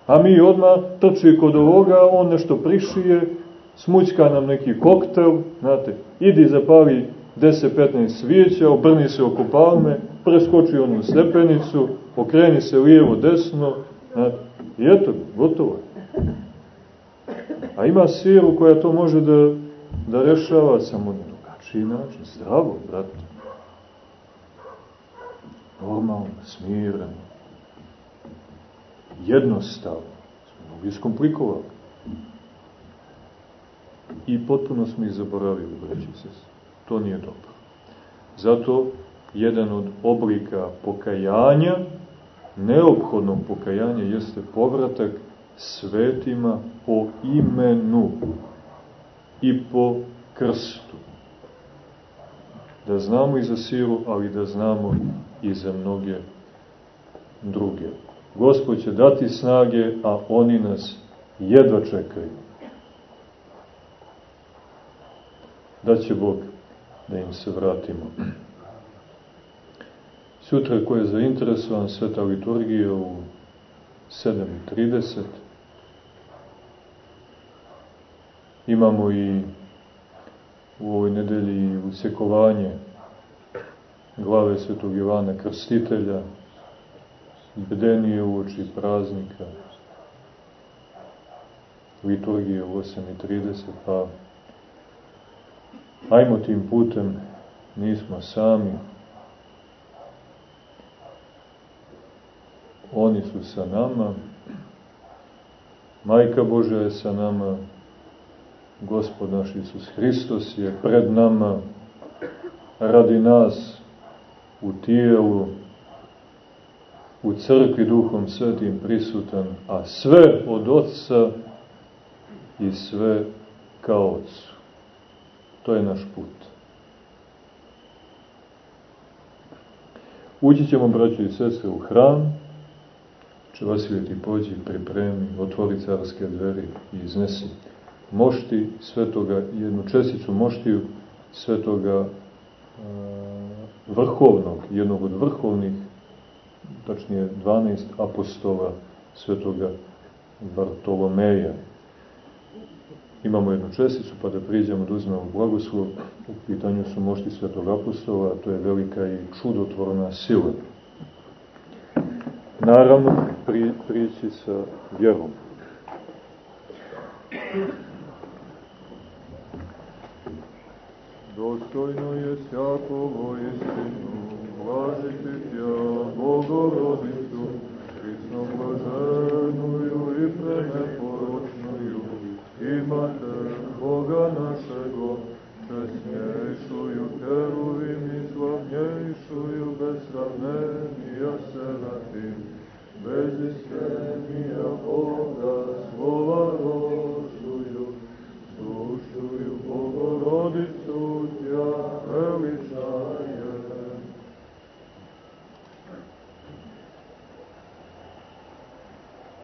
A mi odmah trči kod ovoga, on nešto prišije, smućka nam neki koktel, znate, idi zapali 10-15 svijeća, obrni se oko palme, preskoči onu stepenicu, okreni se lijevo, desno, i eto, gotovo A ima silu koja to može da, da rešava samo na drugačiji način, zdravo, brate. Normalno, smireno, jednostavno, smo mnogo iskomplikovali. I potpuno smo ih zaboravili, breći se. To nije dobro. Zato jedan od oblika pokajanja, neophodnog pokajanja, jeste povratak svetima po imenu i po krstu. Da znamo i za siru, ali da znamo i za mnoge druge. Gospod će dati snage, a oni nas jedva čekaju. Da će Bog da im se vratimo. Sutra ko je zainteresovan sveta liturgija u 7.30 imamo i u ovoj nedelji usekovanje glave svetog Ivana Krstitelja, bdenije u oči praznika, liturgije u 8.30, pa ajmo tim putem, nismo sami, oni su sa nama, Majka Božja je sa nama, Gospod naš Isus Hristos je pred nama, radi nas u tijelu, u crkvi Duhom Svetim prisutan, a sve od Otca i sve kao Otcu. To je naš put. Ući ćemo, braći i sestre, u hram, će Vasilij ti pođi, pripremi, otvori carske dveri i iznesi mošti svetoga, jednu česticu moštiju svetoga vrhovnog, jednog od vrhovnih, tačnije 12 apostola svetoga Bartolomeja. Imamo jednu česticu, pa da priđemo da uzmemo blagoslov. U pitanju su mošti svetog apostola, to je velika i čudotvorna sila. Naravno, pri, prići sa vjerom. Dostojno je sjakovo istinu, blažiti tja, Bogorodicu, Hristom blaženuju, imate Boga našego, da časnjejšuju keruvim i slavnjejšuju bez kamenija seratim, bez iskrenija Boga slova rošuju, slušuju Bogorodicu tja veliču.